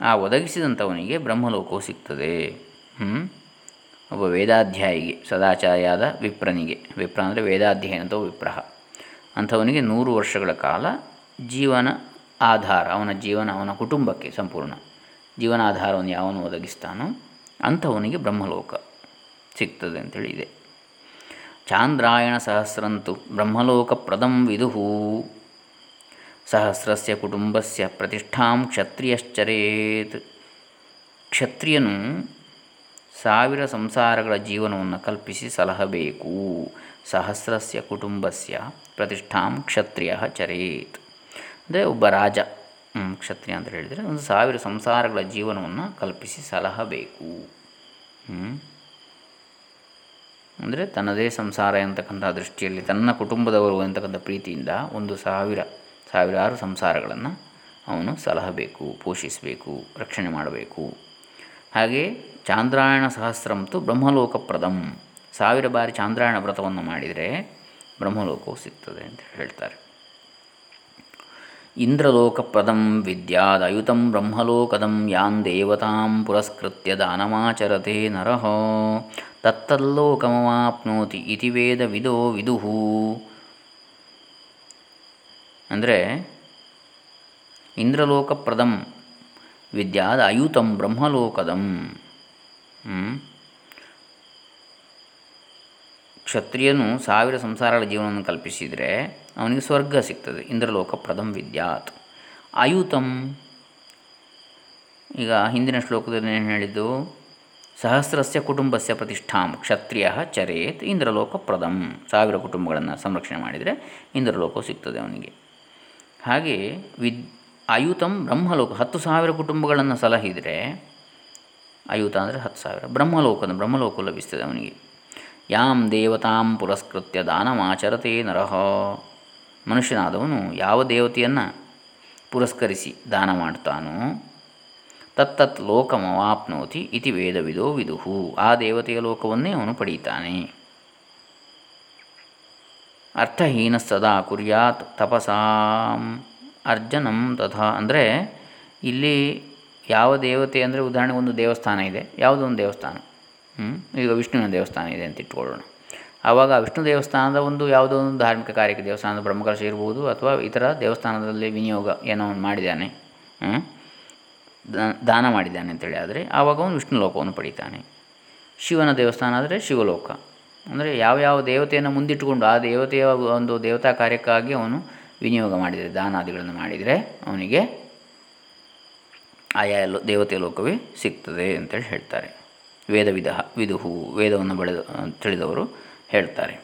ಆ ಒದಗಿಸಿದಂಥವನಿಗೆ ಬ್ರಹ್ಮಲೋಕವು ಸಿಗ್ತದೆ. ಒಬ್ಬ ವೇದಾಧ್ಯಾಯಿಗೆ, ಸದಾಚಾರ್ಯಾದ ವಿಪ್ರನಿಗೆ, ವಿಪ್ರ ಅಂದರೆ ವೇದಾಧ್ಯಾಯ ಅಂತ ವಿಪ್ರಹ. ಅಂಥವನಿಗೆ ನೂರು ವರ್ಷಗಳ ಕಾಲ ಜೀವನ ಆಧಾರ, ಅವನ ಜೀವನ, ಅವನ ಕುಟುಂಬಕ್ಕೆ ಸಂಪೂರ್ಣ. ಜೀವನಾಧಾರವನ್ನು ಯಾವನು ಒದಗಿಸ್ತಾನೋ ಅಂಥವನಿಗೆ ಬ್ರಹ್ಮಲೋಕ ಸಿಗ್ತದೆ ಅಂತೇಳಿ ಇದೆ. ಚಾಂದ್ರಾಯಣ ಸಹಸ್ರಂತು ಬ್ರಹ್ಮಲೋಕಪ್ರದಂ ವಿದು. ಸಹಸ್ರಸ್ಯ ಕುಟುಂಬಸ್ಯ ಪ್ರತಿಷ್ಠಾಂ ಕ್ಷತ್ರಿಯಶ್ಚರೇತ್. ಕ್ಷತ್ರಿಯನು ಸಾವಿರ ಸಂಸಾರಗಳ ಜೀವನವನ್ನು ಕಲ್ಪಿಸಿ ಸಲಹಬೇಕು. ಸಹಸ್ರಸ್ಯ ಕುಟುಂಬಸ್ಯ ಪ್ರತಿಷ್ಠಾಂ ಕ್ಷತ್ರಿಯ ಚರೇತ್ ಅಂದರೆ ಒಬ್ಬ ರಾಜ ಕ್ಷತ್ರಿಯ ಅಂತ ಹೇಳಿದರೆ ಒಂದು ಸಾವಿರ ಸಂಸಾರಗಳ ಜೀವನವನ್ನು ಕಲ್ಪಿಸಿ ಸಲಹಬೇಕು. ಅಂದರೆ ತನ್ನದೇ ಸಂಸಾರ ಎಂತಕ್ಕಂಥ ದೃಷ್ಟಿಯಲ್ಲಿ ತನ್ನ ಕುಟುಂಬದವರು ಎಂತಕ್ಕಂಥ ಪ್ರೀತಿಯಿಂದ ಒಂದು ಸಾವಿರ, ಸಾವಿರಾರು ಸಂಸಾರಗಳನ್ನು ಅವನು ಸಲಹಬೇಕು, ಪೋಷಿಸಬೇಕು, ರಕ್ಷಣೆ ಮಾಡಬೇಕು. ಹಾಗೆ ಚಾಂದ್ರಾಯಣ ಸಹಸ್ರಂತು ಬ್ರಹ್ಮಲೋಕಪ್ರದಂ. ಸಾವಿರ ಬಾರಿ ಚಾಂದ್ರಾಯಣ ವ್ರತವನ್ನು ಮಾಡಿದರೆ ಬ್ರಹ್ಮಲೋಕವು ಸಿಗ್ತದೆ ಅಂತ ಹೇಳ್ತಾರೆ. ಇಂದ್ರಲೋಕಪ್ರದಂ ವಿದ್ಯಾದಯುತಂ ಬ್ರಹ್ಮಲೋಕದಂ ಯಾನ್ ದೇವತಾಂ ಪುರಸ್ಕೃತ್ಯ ದಾನಮಾಚರತೆ ನರಃ. ತತ್ತಲ್ಲೋಕಮವಾಪ್ನೋತಿ ಇತಿ ವೇದ ವಿದೋ. ವಿದುಹು ಅಂದರೆ ಇಂದ್ರಲೋಕಪ್ರದಂ ವಿದ್ಯಾದ ಅಯುತಂ ಬ್ರಹ್ಮಲೋಕದಂ ಕ್ಷತ್ರಿಯನು ಸಾವಿರ ಸಂಸಾರಗಳ ಜೀವನವನ್ನು ಕಲ್ಪಿಸಿದರೆ ಅವನಿಗೆ ಸ್ವರ್ಗ ಸಿಗ್ತದೆ ಇಂದ್ರಲೋಕ ಪ್ರಥಮ ವಿದ್ಯಾತ್. ಅಯುತಂ ಈಗ ಹಿಂದಿನ ಶ್ಲೋಕದಲ್ಲಿ ಏನು ಹೇಳಿದ್ದು? ಸಹಸ್ರಸ್ಯ ಕುಟುಂಬಸ್ಯ ಪ್ರತಿಷ್ಠಾಂ ಕ್ಷತ್ರಿಯ ಚರೇತ್ ಇಂದ್ರಲೋಕ ಪ್ರದಂ ಸಾವಿರ ಕುಟುಂಬಗಳನ್ನು ಸಂರಕ್ಷಣೆ ಮಾಡಿದರೆ ಇಂದ್ರಲೋಕ ಸಿಗ್ತದೆ ಅವನಿಗೆ. ಹಾಗೆ ವಿದ್ ಆಯುತಂ ಬ್ರಹ್ಮಲೋಕ, ಹತ್ತು ಸಾವಿರ ಕುಟುಂಬಗಳನ್ನು ಸಲಹಿದರೆ, ಆಯುತ ಅಂದರೆ ಹತ್ತು ಸಾವಿರ ಬ್ರಹ್ಮಲೋಕದ ಬ್ರಹ್ಮಲೋಕ ಲಭಿಸ್ತದೆ ಅವನಿಗೆ. ಯಾಂ ದೇವತಾಂ ಪುರಸ್ಕೃತ್ಯ ದಾನಮಾಚರತೆ ನರಹ ಮನುಷ್ಯನಾದವನು ಯಾವ ದೇವತೆಯನ್ನು ಪುರಸ್ಕರಿಸಿ ದಾನ ಮಾಡ್ತಾನೋ ತತ್ತತ್ ಲೋಕಮವಾಪ್ನೋತಿ ಇತಿ ವೇದವಿದೋ ವಿದುಹು. ಆ ದೇವತೆಯ ಲೋಕವನ್ನೇ ಅವನು ಪಡೀತಾನೆ. ಅರ್ಥಹೀನ ಸದಾ ಕುರ್ಯಾತ್ ತಪಸಾಂ ಅರ್ಜನಂ ತಥಾ. ಅಂದರೆ ಇಲ್ಲಿ ಯಾವ ದೇವತೆ ಅಂದರೆ ಉದಾಹರಣೆಗೆ ಒಂದು ದೇವಸ್ಥಾನ ಇದೆ, ಯಾವುದೋ ಒಂದು ದೇವಸ್ಥಾನ. ಈಗ ವಿಷ್ಣುವಿನ ದೇವಸ್ಥಾನ ಇದೆ ಅಂತ ಇಟ್ಕೊಳ್ಳೋಣ. ಆವಾಗ ವಿಷ್ಣು ದೇವಸ್ಥಾನದ ಒಂದು ಯಾವುದೋ ಒಂದು ಧಾರ್ಮಿಕ ಕಾರ್ಯಕ್ಕೆ ದೇವಸ್ಥಾನದ ಬ್ರಹ್ಮಕಲಶ ಇರ್ಬೋದು ಅಥವಾ ಇತರ ದೇವಸ್ಥಾನದಲ್ಲಿ ವಿನಿಯೋಗ ಏನೋ ಮಾಡಿದ್ದಾನೆ. ಮಾಡಿದ್ದಾನೆ ದಾನ ಮಾಡಿದ್ದಾನೆ ಅಂತೇಳಿ ಆದರೆ ಆವಾಗ ಅವನು ವಿಷ್ಣು ಲೋಕವನ್ನು ಪಡಿತಾನೆ. ಶಿವನ ದೇವಸ್ಥಾನ ಆದರೆ ಶಿವಲೋಕ. ಅಂದರೆ ಯಾವ ಯಾವ ದೇವತೆಯನ್ನು ಮುಂದಿಟ್ಟುಕೊಂಡು ಆ ದೇವತೆಯ ಒಂದು ದೇವತಾ ಕಾರ್ಯಕ್ಕಾಗಿ ಅವನು ವಿನಿಯೋಗ ಮಾಡಿದರೆ, ದಾನಾದಿಗಳನ್ನು ಮಾಡಿದರೆ ಅವನಿಗೆ ಆಯಾ ಲೋ, ದೇವತೆಯ ಲೋಕವೇ ಸಿಗ್ತದೆ ಅಂತೇಳಿ ಹೇಳ್ತಾರೆ. ವೇದ ವಿಧ ವಿದುಹು, ವೇದವನ್ನು ಬೆಳೆದ, ತಿಳಿದವರು ಹೇಳ್ತಾರೆ.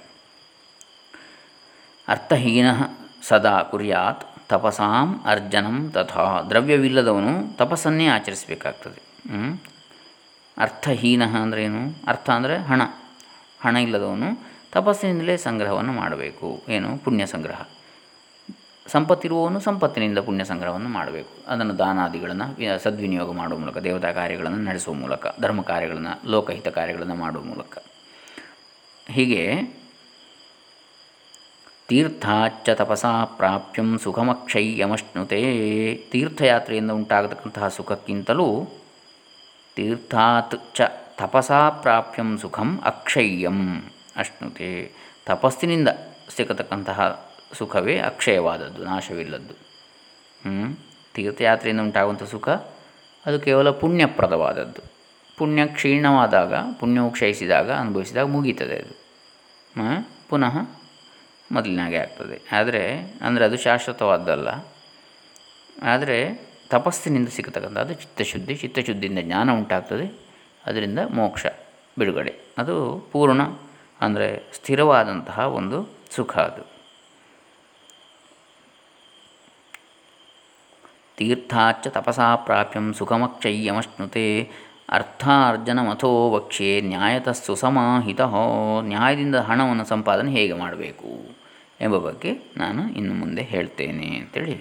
ಅರ್ಥಹೀನ ಸದಾ ಕುರ್ಯಾತ್ ತಪಸಾಂ ಅರ್ಜನಂ ತಥಾ. ದ್ರವ್ಯವಿಲ್ಲದವನು ತಪಸ್ಸನ್ನೇ ಆಚರಿಸಬೇಕಾಗ್ತದೆ. ಅರ್ಥಹೀನ ಅಂದ್ರೇನು ಅರ್ಥ ಅಂದರೆ ಹಣ. ಹಣ ಇಲ್ಲದವನು ತಪಸ್ಸಿನಿಂದಲೇ ಸಂಗ್ರಹವನ್ನು ಮಾಡಬೇಕು. ಏನು? ಪುಣ್ಯ ಸಂಗ್ರಹ. ಸಂಪತ್ತಿರುವವನು ಸಂಪತ್ತಿನಿಂದ ಪುಣ್ಯ ಸಂಗ್ರಹವನ್ನು ಮಾಡಬೇಕು. ಅದನ್ನು ದಾನಾದಿಗಳನ್ನು ಸದ್ವಿನಿಯೋಗ ಮಾಡುವ ಮೂಲಕ, ದೇವತಾ ಕಾರ್ಯಗಳನ್ನು ನಡೆಸುವ ಮೂಲಕ, ಧರ್ಮ ಕಾರ್ಯಗಳನ್ನು, ಲೋಕಹಿತ ಕಾರ್ಯಗಳನ್ನು ಮಾಡುವ ಮೂಲಕ. ಹೀಗೆ ತೀರ್ಥಾಚ್ಚ ತಪಸಾ ಪ್ರಾಪ್ಯಂ ಸುಖಮಕ್ಷಯ್ಯಮಶ್ನುತೆ ತೀರ್ಥಯಾತ್ರೆಯಿಂದ ಉಂಟಾಗತಕ್ಕಂತಹ ಸುಖಕ್ಕಿಂತಲೂ ತೀರ್ಥಾತ್ ಚ ತಪಸಾ ಪ್ರಾಪ್ಯಂ ಸುಖಂ ಅಕ್ಷಯ್ಯಂ ಅಶ್ನುತೆ. ತಪಸ್ಸಿನಿಂದ ಸಿಗತಕ್ಕಂತಹ ಸುಖವೇ ಅಕ್ಷಯವಾದದ್ದು, ನಾಶವಿಲ್ಲದ್ದು. ತೀರ್ಥಯಾತ್ರೆಯಿಂದ ಉಂಟಾಗುವಂಥ ಸುಖ ಅದು ಕೇವಲ ಪುಣ್ಯಪ್ರದವಾದದ್ದು. ಪುಣ್ಯ ಕ್ಷೀಣವಾದಾಗ, ಪುಣ್ಯವು ಕ್ಷಯಿಸಿದಾಗ, ಅನುಭವಿಸಿದಾಗ ಮುಗೀತದೆ ಅದು. ಪುನಃ ಮೊದಲಿನಾಗೆ ಆಗ್ತದೆ. ಆದರೆ, ಅಂದರೆ ಅದು ಶಾಶ್ವತವಾದ್ದಲ್ಲ. ಆದರೆ ತಪಸ್ಸಿನಿಂದ ಸಿಗತಕ್ಕಂಥದ್ದು ಚಿತ್ತಶುದ್ಧಿ, ಚಿತ್ತಶುದ್ಧಿಯಿಂದ ಜ್ಞಾನ ಉಂಟಾಗ್ತದೆ. ಅದರಿಂದ ಮೋಕ್ಷ, ಬಿಡುಗಡೆ. ಅದು ಪೂರ್ಣ, ಅಂದರೆ ಸ್ಥಿರವಾದಂತಹ ಒಂದು ಸುಖ ಅದು. ತೀರ್ಥಾಚ್ಚ ತಪಸಾ ಪ್ರಾಪ್ಯಂ ಸುಖಮಕ್ಷಯ್ಯಮಶ್ನುತೆ ಅರ್ಥಾರ್ಜನಮಥೋ ವಕ್ಷ್ಯೆ ನ್ಯಾಯತ ಸುಸಮಾಹಿತ. ನ್ಯಾಯದಿಂದ ಹಣವನ್ನು ಸಂಪಾದನೆ ಹೇಗೆ ಮಾಡಬೇಕು? ಎಂಬ ಬಗ್ಗೆ ನಾನು ಇನ್ನು ಮುಂದೆ ಹೇಳ್ತೇನೆ ಅಂತೇಳಿ.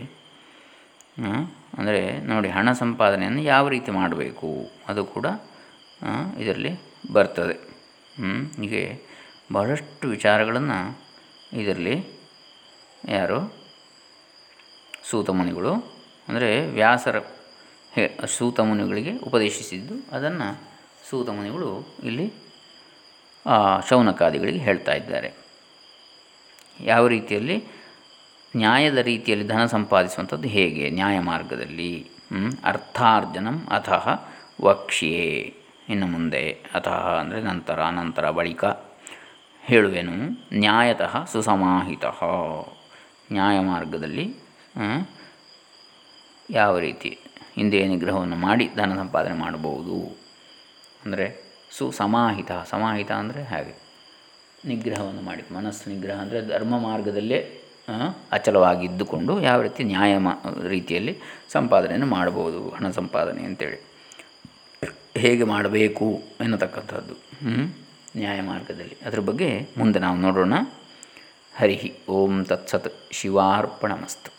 ಅಂದರೆ ನೋಡಿ ಹಣ ಸಂಪಾದನೆಯನ್ನು ಯಾವ ರೀತಿ ಮಾಡಬೇಕು ಅದು ಕೂಡ ಇದರಲ್ಲಿ ಬರ್ತದೆ. ಹೀಗೆ ಬಹಳಷ್ಟು ವಿಚಾರಗಳನ್ನು ಇದರಲ್ಲಿ ಯಾರು ಸೂತಮುನಿಗಳು ಅಂದರೆ ವ್ಯಾಸರ ಸೂತಮುನಿಗಳಿಗೆ ಉಪದೇಶಿಸಿದ್ದು ಅದನ್ನು ಸೂತಮುನಿಗಳು ಇಲ್ಲಿ ಶೌನಕಾದಿಗಳಿಗೆ ಹೇಳ್ತಾ ಇದ್ದಾರೆ. ಯಾವ ರೀತಿಯಲ್ಲಿ? ನ್ಯಾಯದ ರೀತಿಯಲ್ಲಿ ಧನ ಸಂಪಾದಿಸುವಂಥದ್ದು ಹೇಗೆ? ನ್ಯಾಯ ಮಾರ್ಗದಲ್ಲಿ ಅರ್ಥಾರ್ಜನಂ ಅಥ ವಕ್ಷ್ಯೆ. ಇನ್ನು ಮುಂದೆ ಅಥ ಅಂದರೆ ನಂತರ ನಂತರ ಬಳಿಕ ಹೇಳುವೆನು. ನ್ಯಾಯತಃ ಸುಸಮಾಹಿತ. ನ್ಯಾಯ ಮಾರ್ಗದಲ್ಲಿ ಯಾವ ರೀತಿ? ಇಂದ್ರಿಯ ನಿಗ್ರಹವನ್ನು ಮಾಡಿ ಧನ ಸಂಪಾದನೆ ಮಾಡಬಹುದು? ಅಂದರೆ ಸುಸಮಾಹಿತ. ಸಮಾಹಿತ ಅಂದರೆ ಹಾಗೆ? ನಿಗ್ರಹವನ್ನು ಮಾಡಿ. ಮನಸ್ಸು ನಿಗ್ರಹ ಅಂದರೆ ಧರ್ಮ ಮಾರ್ಗದಲ್ಲೇ ಅಚಲವಾಗಿದ್ದುಕೊಂಡು ಯಾವ ರೀತಿ ನ್ಯಾಯ ರೀತಿಯಲ್ಲಿ ಸಂಪಾದನೆಯನ್ನು ಮಾಡಬಹುದು, ಹಣ ಸಂಪಾದನೆ ಅಂತೇಳಿ. ಹೇಗೆ ಮಾಡಬೇಕು ಎನ್ನತಕ್ಕಂಥದ್ದು ನ್ಯಾಯ ಮಾರ್ಗದಲ್ಲಿ. ಅದರ ಬಗ್ಗೆ ಮುಂದೆ ನಾವು ನೋಡೋಣ. ಹರಿ ಓಂ ತತ್ಸತ್, ಶಿವಾರ್ಪಣಮಸ್ತು.